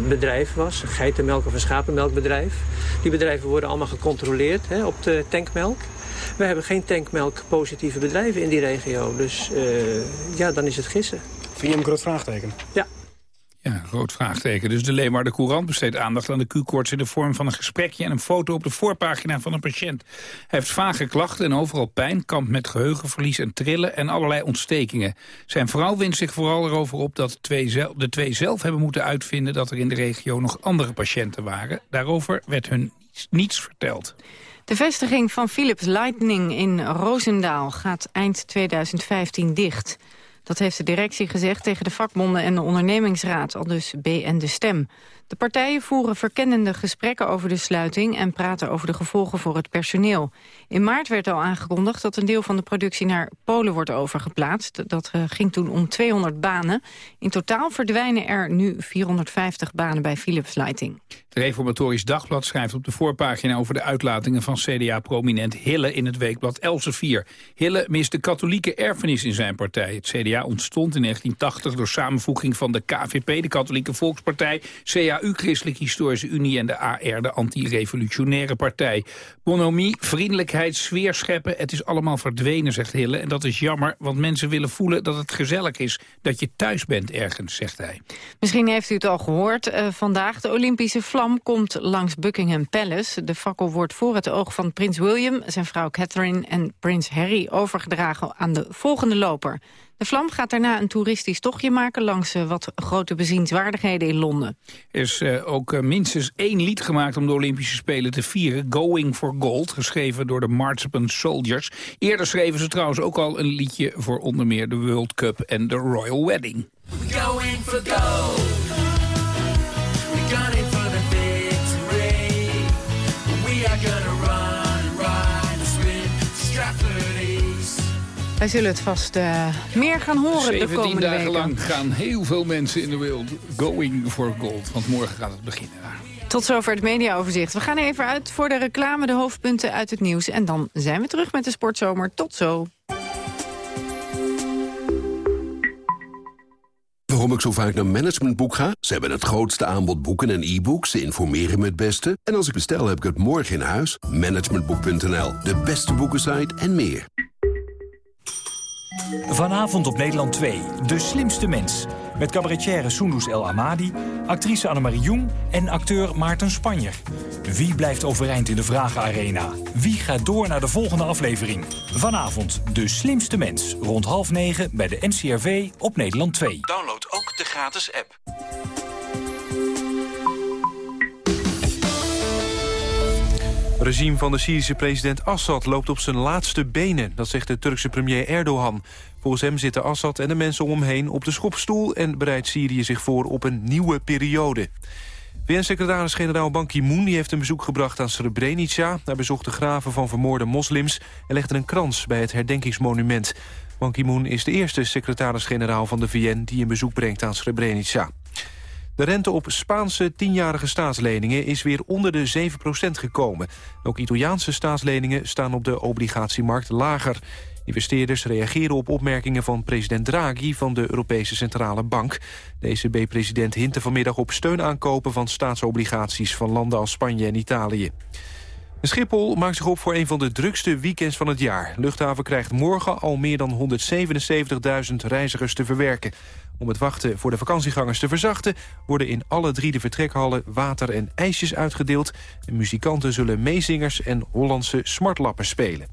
bedrijf was. Een geitenmelk of een schapenmelkbedrijf. Die bedrijven worden allemaal gecontroleerd hè, op de tankmelk. We hebben geen tankmelk positieve bedrijven in die regio. Dus ja, dan is het gissen. Vind je hem een groot vraagteken? Ja. Ja, groot vraagteken. Dus de Leeuwarden Courant besteedt aandacht aan de Q-koorts... in de vorm van een gesprekje en een foto op de voorpagina van een patiënt. Hij heeft vage klachten en overal pijn, kampt met geheugenverlies en trillen... en allerlei ontstekingen. Zijn vrouw wint zich vooral erover op dat de twee, zelf, de twee zelf hebben moeten uitvinden... dat er in de regio nog andere patiënten waren. Daarover werd hun niets, niets verteld. De vestiging van Philips Lightning in Roosendaal gaat eind 2015 dicht. Dat heeft de directie gezegd tegen de vakbonden en de ondernemingsraad, al dus B en de Stem. De partijen voeren verkennende gesprekken over de sluiting... en praten over de gevolgen voor het personeel. In maart werd al aangekondigd dat een deel van de productie naar Polen wordt overgeplaatst. Dat uh, ging toen om 200 banen. In totaal verdwijnen er nu 450 banen bij Philips Lighting. Het Reformatorisch Dagblad schrijft op de voorpagina over de uitlatingen van CDA-prominent Hille in het weekblad Elsevier. Hille mist de katholieke erfenis in zijn partij. Het CDA ontstond in 1980 door samenvoeging van de KVP, de Katholieke Volkspartij, CAU, Christelijke Historische Unie en de AR, de Anti-Revolutionaire Partij. Bonomie, vriendelijkheid, sfeer scheppen, het is allemaal verdwenen, zegt Hille. En dat is jammer, want mensen willen voelen dat het gezellig is, dat je thuis bent ergens, zegt hij. Misschien heeft u het al gehoord, uh, vandaag de Olympische vlag komt langs Buckingham Palace. De fakkel wordt voor het oog van prins William, zijn vrouw Catherine en prins Harry overgedragen aan de volgende loper. De vlam gaat daarna een toeristisch tochtje maken langs uh, wat grote bezienswaardigheden in Londen. Er is uh, ook uh, minstens één lied gemaakt om de Olympische Spelen te vieren. Going for Gold, geschreven door de Marzipan Soldiers. Eerder schreven ze trouwens ook al een liedje voor onder meer de World Cup en de Royal Wedding. Going for gold. Wij zullen het vast uh, meer gaan horen de komende dagen weken. lang gaan heel veel mensen in de wereld going for gold. Want morgen gaat het beginnen. Tot zover het mediaoverzicht. We gaan even uit voor de reclame, de hoofdpunten uit het nieuws. En dan zijn we terug met de Sportzomer. Tot zo. Waarom ik zo vaak naar Managementboek ga? Ze hebben het grootste aanbod boeken en e-books. Ze informeren me het beste. En als ik bestel, heb ik het morgen in huis. Managementboek.nl, de beste boekensite en meer. Vanavond op Nederland 2, De Slimste Mens. Met cabaretière Soendus El Amadi, actrice Annemarie Jong en acteur Maarten Spanjer. Wie blijft overeind in de Vragenarena? Wie gaat door naar de volgende aflevering? Vanavond De Slimste Mens, rond half negen bij de NCRV op Nederland 2. Download ook de gratis app. Regime van de Syrische president Assad loopt op zijn laatste benen. Dat zegt de Turkse premier Erdogan. Volgens hem zitten Assad en de mensen om hem heen op de schopstoel... en bereidt Syrië zich voor op een nieuwe periode. VN-secretaris-generaal Ban Ki-moon heeft een bezoek gebracht aan Srebrenica. Hij bezocht de graven van vermoorde moslims... en legde een krans bij het herdenkingsmonument. Ban Ki-moon is de eerste secretaris-generaal van de VN... die een bezoek brengt aan Srebrenica. De rente op Spaanse tienjarige staatsleningen is weer onder de 7% gekomen. Ook Italiaanse staatsleningen staan op de obligatiemarkt lager. Investeerders reageren op opmerkingen van president Draghi van de Europese Centrale Bank. De ECB-president hintte vanmiddag op steunaankopen van staatsobligaties van landen als Spanje en Italië. Schiphol maakt zich op voor een van de drukste weekends van het jaar. Luchthaven krijgt morgen al meer dan 177.000 reizigers te verwerken. Om het wachten voor de vakantiegangers te verzachten... worden in alle drie de vertrekhallen water en ijsjes uitgedeeld. En muzikanten zullen meezingers en Hollandse smartlappen spelen.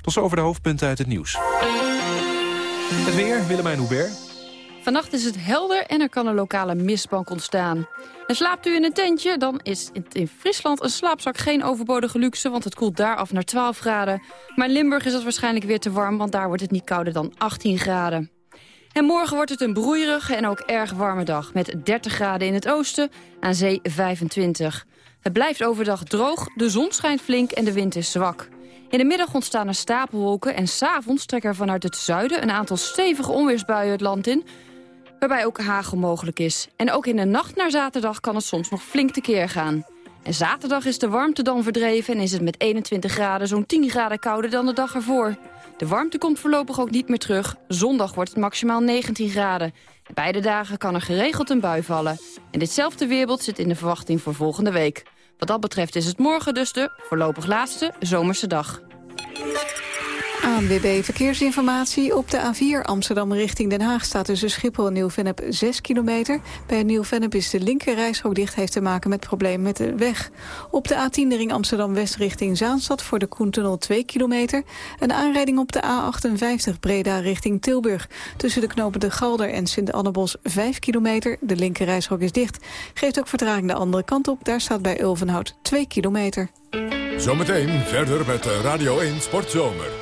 Tot zover de hoofdpunten uit het nieuws. Het weer, Willemijn Hubert. Vannacht is het helder en er kan een lokale mistbank ontstaan. En slaapt u in een tentje, dan is in Friesland een slaapzak geen overbodige luxe... want het koelt daar af naar 12 graden. Maar in Limburg is het waarschijnlijk weer te warm... want daar wordt het niet kouder dan 18 graden. En morgen wordt het een broeierige en ook erg warme dag... met 30 graden in het oosten, aan zee 25. Het blijft overdag droog, de zon schijnt flink en de wind is zwak. In de middag ontstaan er stapelwolken en s'avonds trekken er vanuit het zuiden... een aantal stevige onweersbuien het land in, waarbij ook hagel mogelijk is. En ook in de nacht naar zaterdag kan het soms nog flink tekeer gaan. En zaterdag is de warmte dan verdreven en is het met 21 graden zo'n 10 graden kouder dan de dag ervoor. De warmte komt voorlopig ook niet meer terug. Zondag wordt het maximaal 19 graden. beide dagen kan er geregeld een bui vallen. En ditzelfde weerbeeld zit in de verwachting voor volgende week. Wat dat betreft is het morgen dus de voorlopig laatste zomerse dag. ANWB Verkeersinformatie. Op de A4 Amsterdam richting Den Haag staat tussen Schiphol en Nieuw-Vennep 6 kilometer. Bij Nieuw-Vennep is de linkerrijstrook dicht, heeft te maken met problemen met de weg. Op de A10 de ring Amsterdam-West richting Zaanstad voor de Koentunnel 2 kilometer. Een aanrijding op de A58 Breda richting Tilburg. Tussen de knopen de Galder en Sint-Annebos 5 kilometer. De linkerrijstrook is dicht. Geeft ook vertraging de andere kant op. Daar staat bij Ulvenhout 2 kilometer. Zometeen verder met Radio 1 Sportzomer.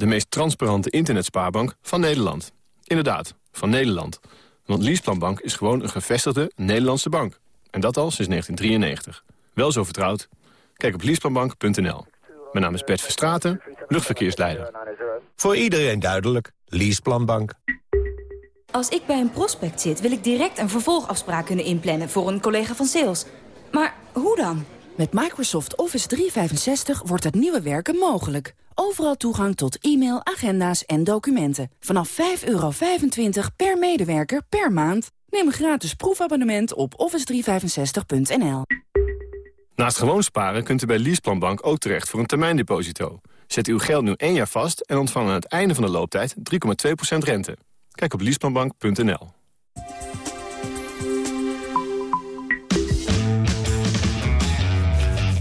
De meest transparante internetspaarbank van Nederland. Inderdaad, van Nederland. Want Leaseplanbank is gewoon een gevestigde Nederlandse bank. En dat al sinds 1993. Wel zo vertrouwd? Kijk op leaseplanbank.nl. Mijn naam is Bert Verstraten, luchtverkeersleider. Voor iedereen duidelijk. Leaseplanbank. Als ik bij een prospect zit, wil ik direct een vervolgafspraak kunnen inplannen... voor een collega van sales. Maar hoe dan? Met Microsoft Office 365 wordt het nieuwe werken mogelijk. Overal toegang tot e-mail, agenda's en documenten. Vanaf 5,25 per medewerker per maand. Neem een gratis proefabonnement op office365.nl. Naast gewoon sparen kunt u bij Leaseplanbank ook terecht voor een termijndeposito. Zet uw geld nu één jaar vast en ontvang aan het einde van de looptijd 3,2% rente. Kijk op leaseplanbank.nl.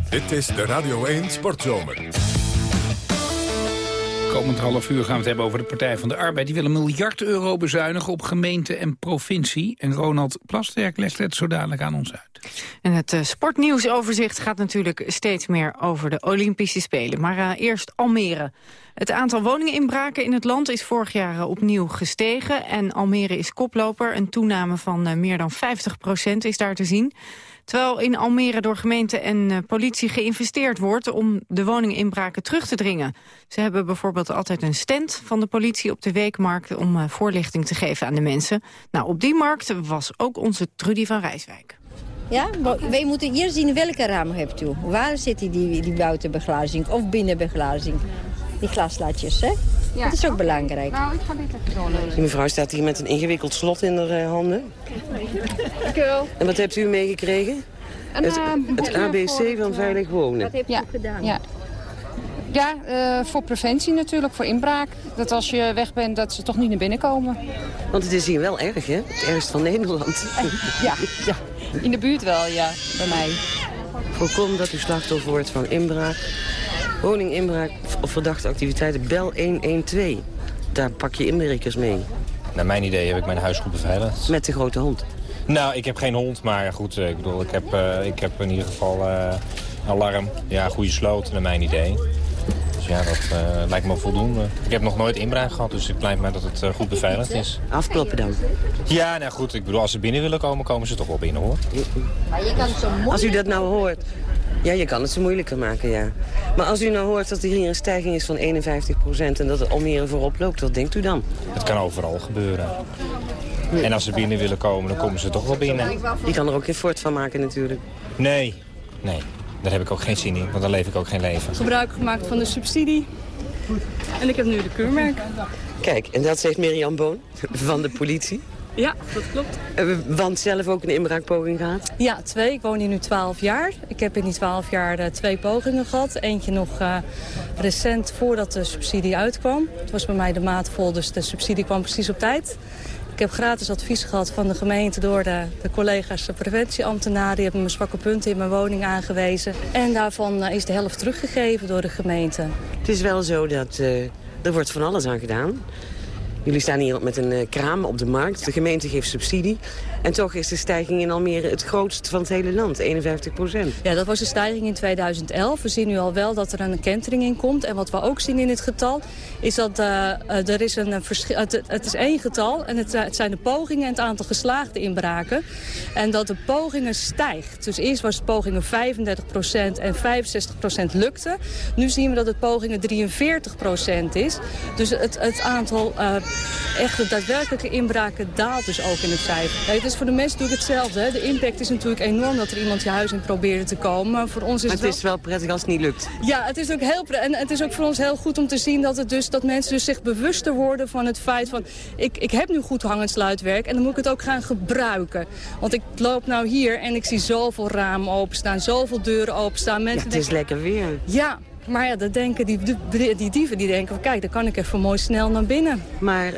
Dit is de Radio 1 Sportzomer. Komend half uur gaan we het hebben over de Partij van de Arbeid. Die wil een miljard euro bezuinigen op gemeente en provincie. En Ronald Plasterk legt het zo dadelijk aan ons uit. En het uh, sportnieuwsoverzicht gaat natuurlijk steeds meer over de Olympische Spelen. Maar uh, eerst Almere. Het aantal woningeninbraken in het land is vorig jaar uh, opnieuw gestegen. En Almere is koploper. Een toename van meer dan 50 procent is daar te zien. Terwijl in Almere door gemeente en uh, politie geïnvesteerd wordt om de woninginbraken terug te dringen. Ze hebben bijvoorbeeld altijd een stand van de politie op de weekmarkt om uh, voorlichting te geven aan de mensen. Nou, op die markt was ook onze Trudy van Rijswijk. Ja, wij moeten hier zien welke raam hebt u. Waar zit die, die buitenbeglazing of binnenbeglazing? Die glaslatjes, hè? Ja. Dat is ook belangrijk. Nou, ik ga dit even doorlezen. Die mevrouw staat hier met een ingewikkeld slot in haar uh, handen. Dank u wel. En wat hebt u meegekregen? Het, uh, het ABC van Veilig Wonen. Wat heeft ja. u gedaan? Ja, ja uh, voor preventie natuurlijk, voor inbraak. Dat als je weg bent, dat ze toch niet naar binnen komen. Want het is hier wel erg, hè? Het ergst van Nederland. ja, ja, in de buurt wel, ja, bij mij. Voorkom dat u slachtoffer wordt van inbraak woninginbraak of verdachte activiteiten, bel 112. Daar pak je inbrekers mee. Naar mijn idee heb ik mijn huis goed beveiligd. Met de grote hond? Nou, ik heb geen hond, maar goed, ik bedoel, ik heb, uh, ik heb in ieder geval uh, alarm. Ja, goede sloot, naar mijn idee. Dus ja, dat uh, lijkt me voldoende. Ik heb nog nooit inbraak gehad, dus het lijkt mij dat het goed beveiligd is. Afkloppen dan? Ja, nou goed, ik bedoel, als ze binnen willen komen, komen ze toch wel binnen, hoor. Maar je kan zo Als u dat nou hoort, ja, je kan het ze moeilijker maken, ja. Maar als u nou hoort dat er hier een stijging is van 51% en dat het Almere voorop loopt, wat denkt u dan? Het kan overal gebeuren. En als ze binnen willen komen, dan komen ze toch wel binnen. Je kan er ook geen fort van maken natuurlijk. Nee, nee. Daar heb ik ook geen zin in, want dan leef ik ook geen leven. Gebruik gemaakt van de subsidie. En ik heb nu de keurmerk. Kijk, en dat zegt Mirjam Boon van de politie. Ja, dat klopt. Want zelf ook een inbraakpoging gehad? Ja, twee. Ik woon hier nu 12 jaar. Ik heb in die 12 jaar uh, twee pogingen gehad. Eentje nog uh, recent voordat de subsidie uitkwam. Het was bij mij de maat vol, dus de subsidie kwam precies op tijd. Ik heb gratis advies gehad van de gemeente door de, de collega's de preventieambtenaren. Die hebben me zwakke punten in mijn woning aangewezen. En daarvan uh, is de helft teruggegeven door de gemeente. Het is wel zo dat er wordt van alles aan gedaan. Jullie staan hier met een uh, kraam op de markt. De gemeente geeft subsidie. En toch is de stijging in Almere het grootst van het hele land, 51 procent. Ja, dat was de stijging in 2011. We zien nu al wel dat er een kentering in komt. En wat we ook zien in het getal, is dat uh, er is een verschil. Het, het, is één getal en het, het, zijn de pogingen en het aantal geslaagde inbraken. En dat de pogingen stijgt. Dus eerst was het pogingen 35 procent en 65 procent lukte. Nu zien we dat het pogingen 43 procent is. Dus het, het aantal uh, echte daadwerkelijke inbraken daalt dus ook in het cijfer. het is voor de mensen natuurlijk hetzelfde. Hè. De impact is natuurlijk enorm dat er iemand je huis in probeert te komen. Maar voor ons is het, wel... is wel prettig als het niet lukt. Ja, het is ook heel En het is ook voor ons heel goed om te zien dat, het dus, dat mensen dus zich bewuster worden van het feit van... Ik, ik heb nu goed hangend sluitwerk en dan moet ik het ook gaan gebruiken. Want ik loop nou hier en ik zie zoveel ramen openstaan, zoveel deuren openstaan. Mensen ja, het is lekker weer. Ja, maar ja, dat denken die, die dieven die denken van kijk, dan kan ik even mooi snel naar binnen. Maar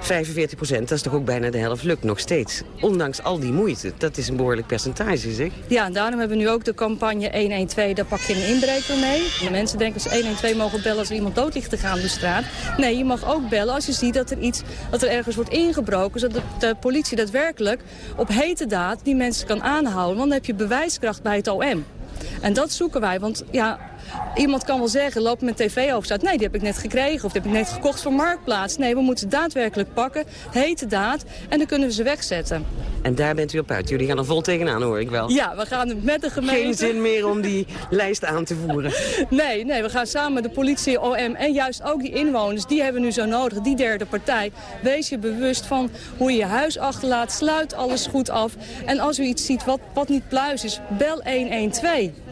45 ehm, procent, dat is toch ook bijna de helft, lukt nog steeds. Ondanks al die moeite. Dat is een behoorlijk percentage, zeg. Ja, en daarom hebben we nu ook de campagne 112, daar pak je een inbreker mee. De mensen denken ze 112 mogen bellen als er iemand dood ligt te gaan op de straat. Nee, je mag ook bellen als je ziet dat er, iets, dat er ergens wordt ingebroken... zodat de politie daadwerkelijk op hete daad die mensen kan aanhouden. Want dan heb je bewijskracht bij het OM. En dat zoeken wij, want ja, Iemand kan wel zeggen, loop met tv over staat. Nee, die heb ik net gekregen of die heb ik net gekocht van Marktplaats. Nee, we moeten daadwerkelijk pakken, hete daad, en dan kunnen we ze wegzetten. En daar bent u op uit. Jullie gaan er vol tegenaan, hoor ik wel. Ja, we gaan met de gemeente... Geen zin meer om die lijst aan te voeren. Nee, nee, we gaan samen met de politie, OM en juist ook die inwoners. Die hebben nu zo nodig, die derde partij. Wees je bewust van hoe je je huis achterlaat. Sluit alles goed af. En als u iets ziet wat, wat niet pluis is, bel 112.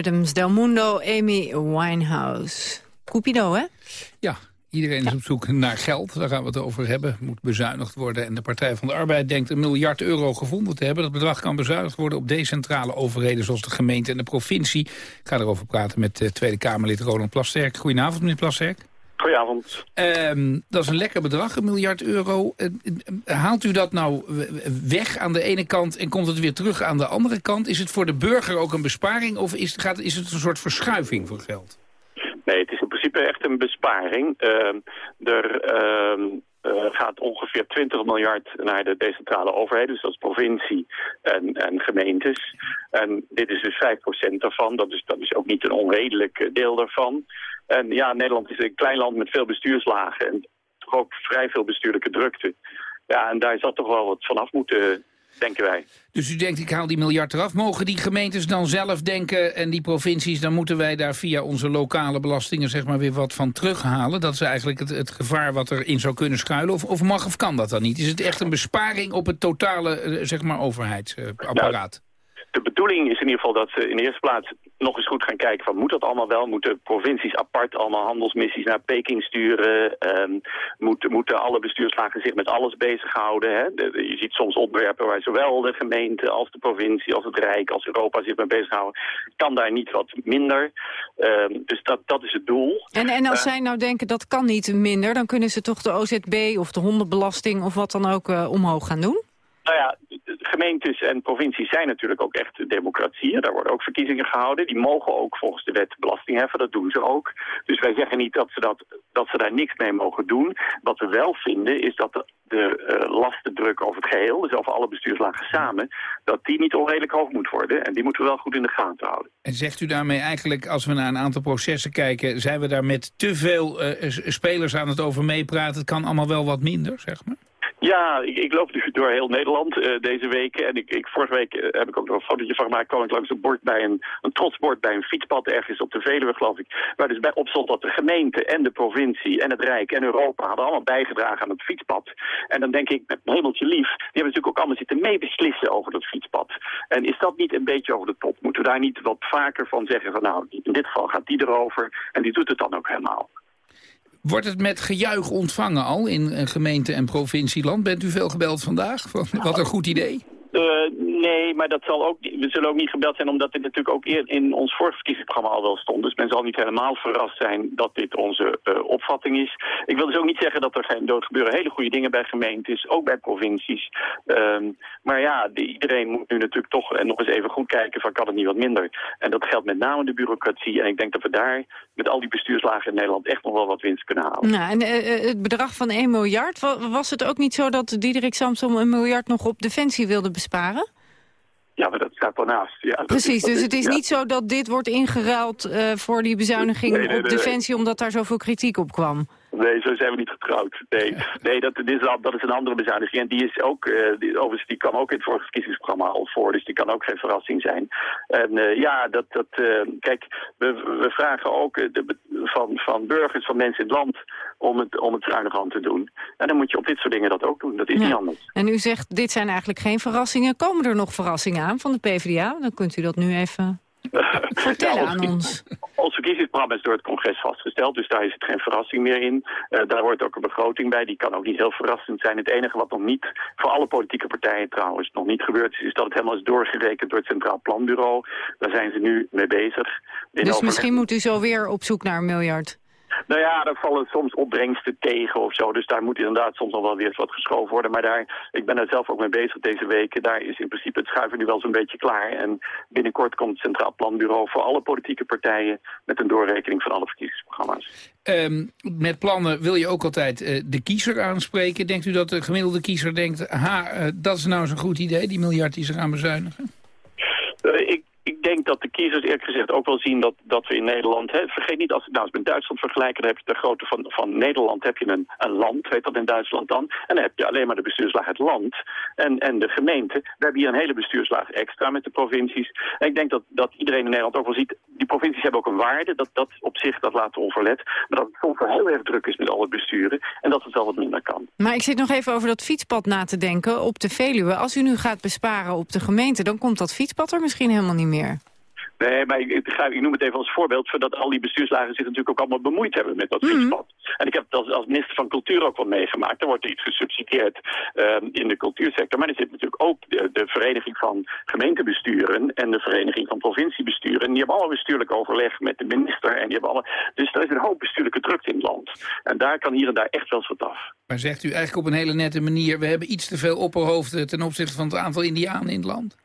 Rhythms Del Mundo, Amy Winehouse. Cupido, hè? Ja, Iedereen is op zoek naar geld, daar gaan we het over hebben. Moet bezuinigd worden. En de Partij van de Arbeid denkt een miljard euro gevonden te hebben. Dat bedrag kan bezuinigd worden op decentrale overheden... zoals de gemeente en de provincie. Ik ga erover praten met de Tweede Kamerlid Roland Plasterk. Goedenavond, meneer Plasterk. Goedenavond. Ehm, dat is een lekker bedrag, een miljard euro. Uh, haalt u dat nou weg aan de ene kant en komt het weer terug aan de andere kant? Is het voor de burger ook een besparing of is, gaat, is het een soort verschuiving voor geld? Nee, het is in principe echt een besparing. Uh, er uh, gaat ongeveer 20 miljard naar de decentrale overheden, dus provincie en, en gemeentes. En dit is dus 5% daarvan, dat is, dat is ook niet een onredelijk deel daarvan. En ja, Nederland is een klein land met veel bestuurslagen en toch ook vrij veel bestuurlijke drukte. Ja, en daar zat toch wel wat vanaf moeten Dus u denkt, ik haal die miljard eraf. Mogen die gemeentes dan zelf denken en die provincies... dan moeten wij daar via onze lokale belastingen zeg maar weer wat van terughalen? Dat is eigenlijk het, het gevaar wat erin zou kunnen schuilen. Of, of mag of kan dat dan niet? Is het echt een besparing op het totale eh, zeg maar, overheidsapparaat? De bedoeling is in ieder geval dat ze in de eerste plaats nog eens goed gaan kijken van moet dat allemaal wel? Moeten provincies apart allemaal handelsmissies naar Peking sturen? Um, moeten, moeten alle bestuurslagen zich met alles bezighouden? Hè? je ziet soms ontwerpen waar zowel de gemeente als de provincie, als het Rijk, als Europa zich mee bezighouden. Kan daar niet wat minder? Um, dus dat, dat is het doel. En, en als uh, zij nou denken dat kan niet minder, dan kunnen ze toch de OZB of de hondenbelasting of wat dan ook uh, omhoog gaan doen? Nou ja, gemeentes en provincies zijn natuurlijk ook echt democratieën. Daar worden ook verkiezingen gehouden. Die mogen ook volgens de wet belasting heffen. Dat doen ze ook. Dus wij zeggen niet dat ze, dat, dat ze daar niks mee mogen doen. Wat we wel vinden is dat de, uh, lastendruk over het geheel, dus over alle bestuurslagen samen, dat die niet onredelijk hoog moet worden. En die moeten we wel goed in de gaten houden. En zegt u daarmee eigenlijk, als we naar een aantal processen kijken, zijn we daar met te veel uh, spelers aan het over meepraten? Het kan allemaal wel wat minder, zeg maar? Ja, ik, ik, loop nu door heel Nederland uh, deze week. En ik, ik, vorige week uh, heb ik ook nog een fotootje van gemaakt. kwam ik langs een bord bij een, een trotsbord bij een fietspad ergens op de Veluwe, geloof ik. Waar dus bij op stond dat de gemeente en de provincie en het Rijk en Europa hadden allemaal bijgedragen aan het fietspad. En dan denk ik, met hemeltje lief, die hebben natuurlijk ook allemaal zitten meebeslissen over dat fietspad. En is dat niet een beetje over de top? Moeten we daar niet wat vaker van zeggen van nou, in dit geval gaat die erover en die doet het dan ook helemaal. Wordt het met gejuich ontvangen al in gemeente en provincieland? Bent u veel gebeld vandaag? Wat een goed idee. Uh, nee, maar dat zal ook, we zullen ook niet gebeld zijn omdat dit natuurlijk ook in ons vorige verkiezingsprogramma al wel stond. Dus men zal niet helemaal verrast zijn dat dit onze uh, opvatting is. Ik wil dus ook niet zeggen dat er geen dood gebeuren hele goede dingen bij gemeentes, ook bij provincies. Um, maar ja, iedereen moet nu natuurlijk toch en nog eens even goed kijken van kan het niet wat minder. En dat geldt met name de bureaucratie. En ik denk dat we daar met al die bestuurslagen in Nederland echt nog wel wat winst kunnen halen. Nou, en uh, het bedrag van 1 miljard, was het ook niet zo dat Diederik Samsom een miljard nog op defensie wilde besparen? Ja, maar dat staat daarnaast. Ja, Precies, dus het is ja. niet zo dat dit wordt ingeruild uh, voor die bezuiniging nee, nee, op Defensie... omdat daar zoveel kritiek op kwam? Nee, zo zijn we niet getrouwd. Nee, nee dat, dit is, dat is een andere bezuiniging. En die is ook, uh, die, overigens, die kwam ook in het vorige verkiezingsprogramma al voor. Dus die kan ook geen verrassing zijn. En uh, ja, dat, dat, uh, kijk, we, we vragen ook de, van, van burgers, van mensen in het land... om het, om het zuinig aan te doen. En dan moet je op dit soort dingen dat ook doen. Dat is ja. niet anders. En u zegt, dit zijn eigenlijk geen verrassingen. Komen er nog verrassingen aan van de PvdA? Dan kunt u dat nu even... Vertellen aan ons. Ons verkiezingsprogramma is door het congres vastgesteld, dus daar is het geen verrassing meer in. Uh, daar hoort ook een begroting bij, die kan ook niet heel verrassend zijn. Het enige wat nog niet, voor alle politieke partijen trouwens, nog niet gebeurd is, is dat het helemaal is doorgerekend door het Centraal Planbureau. Daar zijn ze nu mee bezig. Dus misschien moet u zo weer op zoek naar een miljard? Nou ja, daar vallen soms opbrengsten tegen of zo. Dus daar moet inderdaad soms nog wel weer wat geschoven worden. Maar daar, ik ben er zelf ook mee bezig deze weken. Daar is in principe het schuiven nu wel zo'n beetje klaar. En binnenkort komt het Centraal Planbureau voor alle politieke partijen... met een doorrekening van alle verkiezingsprogramma's. Um, met plannen wil je ook altijd uh, de kiezer aanspreken. Denkt u dat de gemiddelde kiezer denkt... ha, uh, dat is nou zo'n goed idee, die miljard die ze gaan bezuinigen? Uh, ik ik denk dat de kiezers eerlijk gezegd ook wel zien dat, dat we in Nederland... Hè, vergeet niet, als nou eens met Duitsland vergelijken... dan heb je de grootte van, van Nederland heb je een, een land, weet dat in Duitsland dan. En dan heb je alleen maar de bestuurslaag het land en, en de gemeente. We hebben hier een hele bestuurslaag extra met de provincies. En ik denk dat, dat iedereen in Nederland ook wel ziet... die provincies hebben ook een waarde, dat, dat op zich dat laten onverlet. Maar dat het soms wel heel erg druk is met al het besturen... en dat het wel wat minder kan. Maar ik zit nog even over dat fietspad na te denken op de Veluwe. Als u nu gaat besparen op de gemeente... dan komt dat fietspad er misschien helemaal niet meer. Nee, maar ik, ik, noem het even als voorbeeld... zodat al die bestuurslagen zich natuurlijk ook allemaal bemoeid hebben met dat Mhm. fietspad. En ik heb het als, als minister van Cultuur ook wel meegemaakt. Er wordt iets gesubsidieerd ehm, in de cultuursector. Maar er zit natuurlijk ook de, de Vereniging van Gemeentebesturen... en de Vereniging van Provinciebesturen. En die hebben allemaal bestuurlijk overleg met de minister. En die hebben alle... Dus er is een hoop bestuurlijke drukte in het land. En daar kan hier en daar echt wel eens wat af. Maar zegt u eigenlijk op een hele nette manier... we hebben iets te veel opperhoofden ten opzichte van het aantal indianen in het land?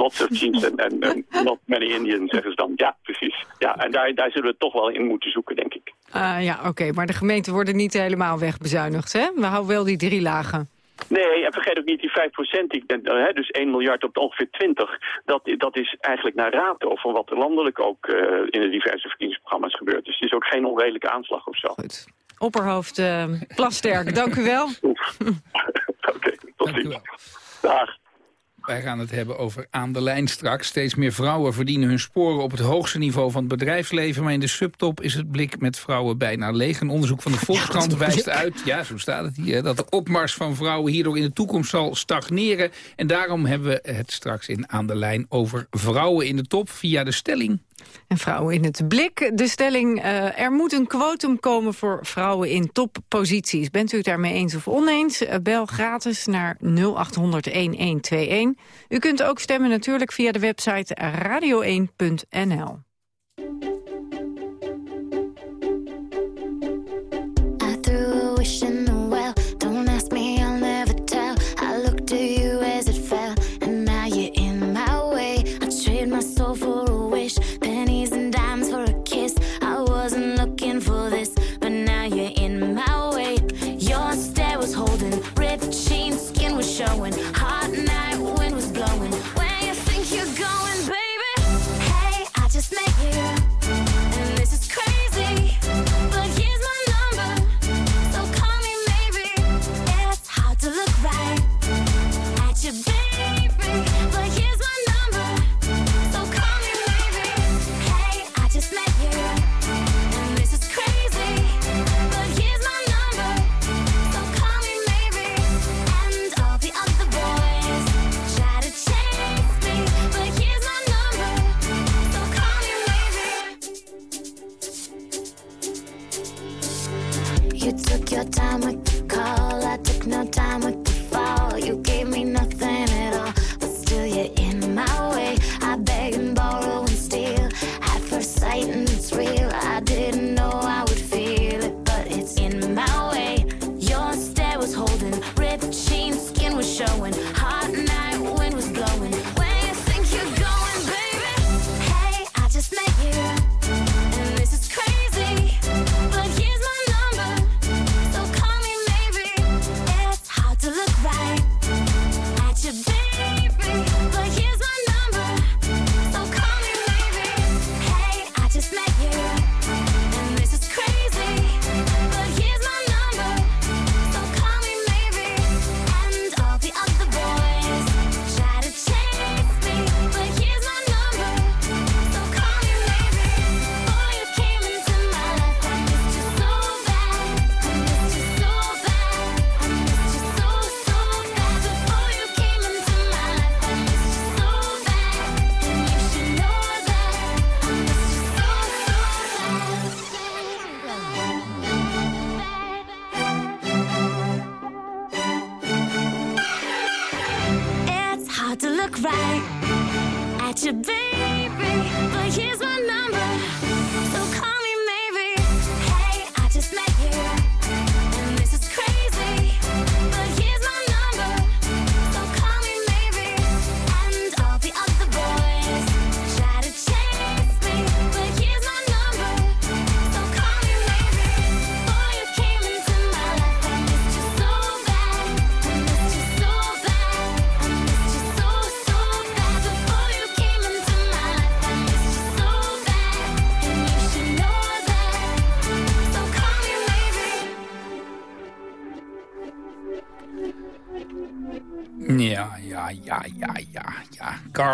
Lots of chiefs en, not many Indians, zeggen ze dan. Ja, precies. Ja, en daar, daar zullen we toch wel in moeten zoeken, denk ik. Ah, ja, oké, maar de gemeenten worden niet helemaal wegbezuinigd, hè? We houden wel die drie lagen. Nee, en vergeet ook niet die 5 procent, dus 1 miljard op ongeveer 20. Dat, dat is eigenlijk naar raad over wat er landelijk ook eh, in de diverse verkiezingsprogramma's gebeurt. Dus het is ook geen onredelijke aanslag of zo. Goed. Opperhoofd uh, Plasterk, dank u wel. Oké, tot ziens. Dag. Wij gaan het hebben over aan de lijn straks. Steeds meer vrouwen verdienen hun sporen op het hoogste niveau van het bedrijfsleven. Maar in de subtop is het blik met vrouwen bijna leeg. Een onderzoek van de Volkskrant wijst uit, ja zo staat het hier... dat de opmars van vrouwen hierdoor in de toekomst zal stagneren. En daarom hebben we het straks in aan de lijn over vrouwen in de top via de stelling. En vrouwen in het blik. De stelling, uh, er moet een quotum komen voor vrouwen in topposities. Bent u het daarmee eens of oneens? Uh, bel gratis naar 0800-1121. U kunt ook stemmen natuurlijk via de website radio1.nl.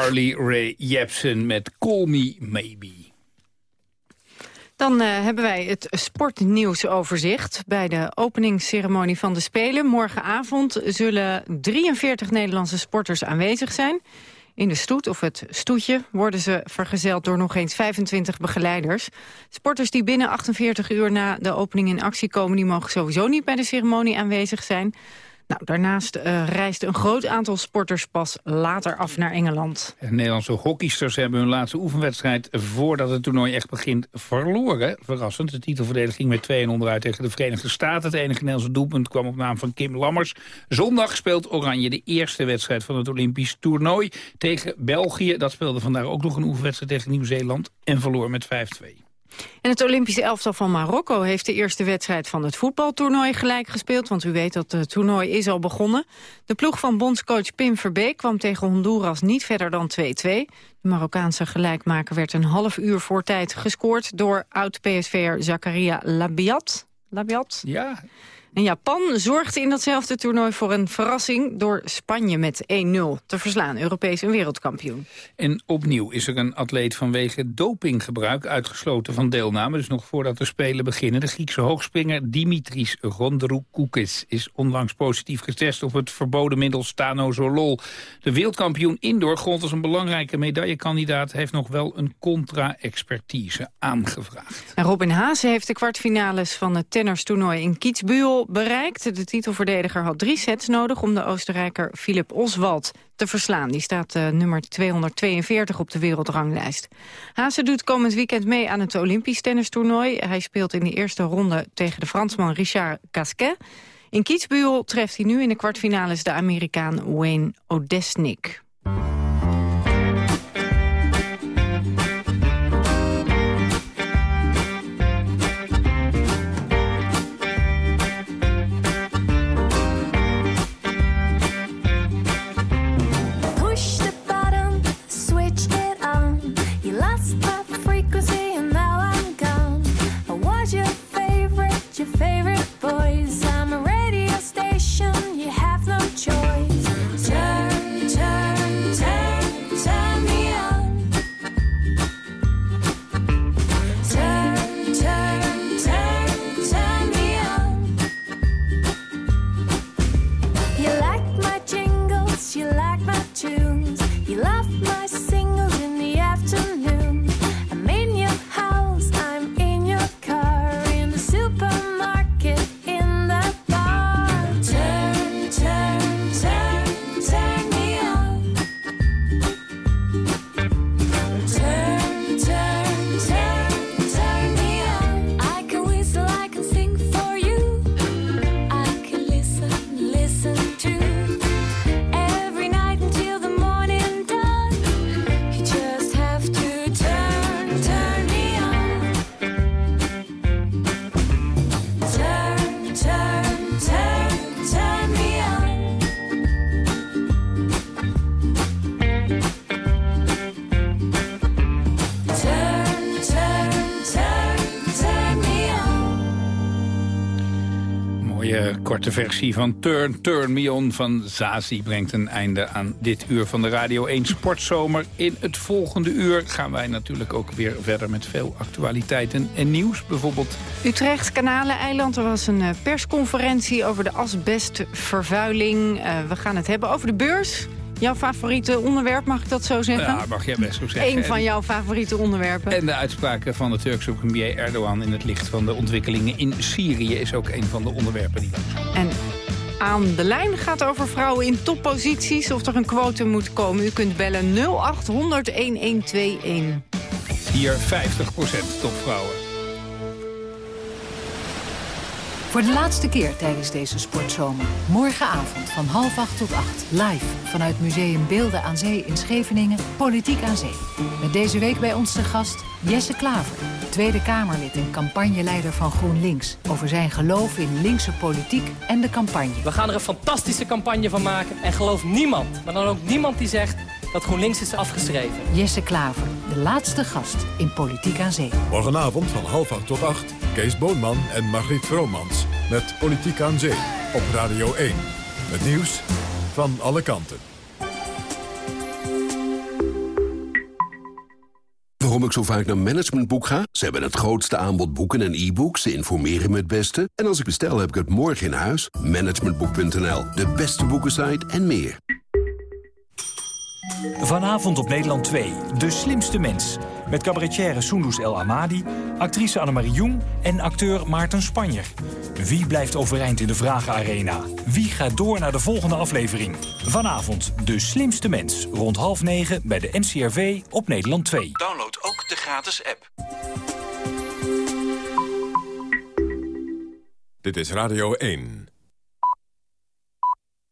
Carly Ray Jepsen met Call Me Maybe. Dan uh, hebben wij het sportnieuwsoverzicht. Bij de openingsceremonie van de Spelen morgenavond zullen 43 Nederlandse sporters aanwezig zijn. In de stoet, of het stoetje, worden ze vergezeld door nog eens 25 begeleiders. Sporters die binnen 48 uur na de opening in actie komen... die mogen sowieso niet bij de ceremonie aanwezig zijn. Nou, daarnaast uh, reist een groot aantal sporters pas later af naar Engeland. De Nederlandse hockeysters hebben hun laatste oefenwedstrijd... voordat het toernooi echt begint verloren. Verrassend, de titelverdediging met 2 onderuit tegen de Verenigde Staten. Het enige Nederlandse doelpunt kwam op naam van Kim Lammers. Zondag speelt Oranje de eerste wedstrijd van het Olympisch toernooi... tegen België. Dat speelde vandaag ook nog een oefenwedstrijd tegen Nieuw-Zeeland... en verloor met 5-2. En het Olympische elftal van Marokko heeft de eerste wedstrijd van het voetbaltoernooi gelijk gespeeld. Want u weet dat het toernooi is al begonnen. De ploeg van bondscoach Pim Verbeek kwam tegen Honduras niet verder dan 2-2. De Marokkaanse gelijkmaker werd een half uur voor tijd gescoord door oud-PSV'er Zakaria Labiat. Labiat? Ja, en Japan zorgde in datzelfde toernooi voor een verrassing... door Spanje met 1-0 te verslaan, Europees en wereldkampioen. En opnieuw is er een atleet vanwege dopinggebruik uitgesloten van deelname. Dus nog voordat de Spelen beginnen. De Griekse hoogspringer Dimitris Rondroukoukis is onlangs positief getest... op het verboden middel stanozolol. De wereldkampioen indoor grond als een belangrijke medaillekandidaat... heeft nog wel een contra-expertise aangevraagd. En Robin Haase heeft de kwartfinales van het tennistoernooi in Kitzbühel bereikt. De titelverdediger had drie sets nodig om de Oostenrijker Philip Oswald te verslaan. Die staat uh, nummer 242 op de wereldranglijst. Haase doet komend weekend mee aan het Olympisch tennistoernooi. Hij speelt in de eerste ronde tegen de Fransman Richard Gasquet. In Kitzbühel treft hij nu in de kwartfinales de Amerikaan Wayne Odesnik. Korte versie van Turn, Turn Me On van Zazie brengt een einde aan dit uur van de Radio 1 Sportzomer. In het volgende uur gaan wij natuurlijk ook weer verder met veel actualiteiten en nieuws. Bijvoorbeeld... Utrecht, Kanaleneiland, er was een eh, persconferentie over de asbestvervuiling. Uh, we gaan het hebben over de beurs. Jouw favoriete onderwerp, mag ik dat zo zeggen? Ja, mag jij best zo zeggen. Eén van jouw favoriete onderwerpen. En de uitspraken van de Turkse premier Erdogan... in het licht van de ontwikkelingen in Syrië... is ook een van de onderwerpen die En aan de lijn gaat over vrouwen in topposities... of er een quote moet komen. U kunt bellen 0800 1121. Hier 50% topvrouwen. Voor de laatste keer tijdens deze sportzomer. Morgenavond van half acht tot acht. Live vanuit Museum Beelden aan Zee in Scheveningen. Politiek aan Zee. Met deze week bij ons te gast Jesse Klaver. Tweede Kamerlid en campagneleider van GroenLinks. Over zijn geloof in linkse politiek en de campagne. We gaan er een fantastische campagne van maken. En geloof niemand, maar dan ook niemand die zegt dat GroenLinks is afgeschreven. Jesse Klaver, de laatste gast in Politiek aan Zee. Morgenavond van half acht tot acht. Kees Boonman en Margriet Vromans met Politiek aan Zee op Radio 1. Het nieuws van alle kanten. Waarom ik zo vaak naar Managementboek ga? Ze hebben het grootste aanbod boeken en e-books. Ze informeren me het beste. En als ik bestel, heb ik het morgen in huis. Managementboek.nl, de beste boekensite en meer. Vanavond op Nederland 2, De Slimste Mens. Met cabaretière Soendus El Amadi, actrice Annemarie Jong en acteur Maarten Spanjer. Wie blijft overeind in de Vragenarena? Wie gaat door naar de volgende aflevering? Vanavond De Slimste Mens, rond half negen bij de NCRV op Nederland 2. Download ook de gratis app. Dit is Radio 1.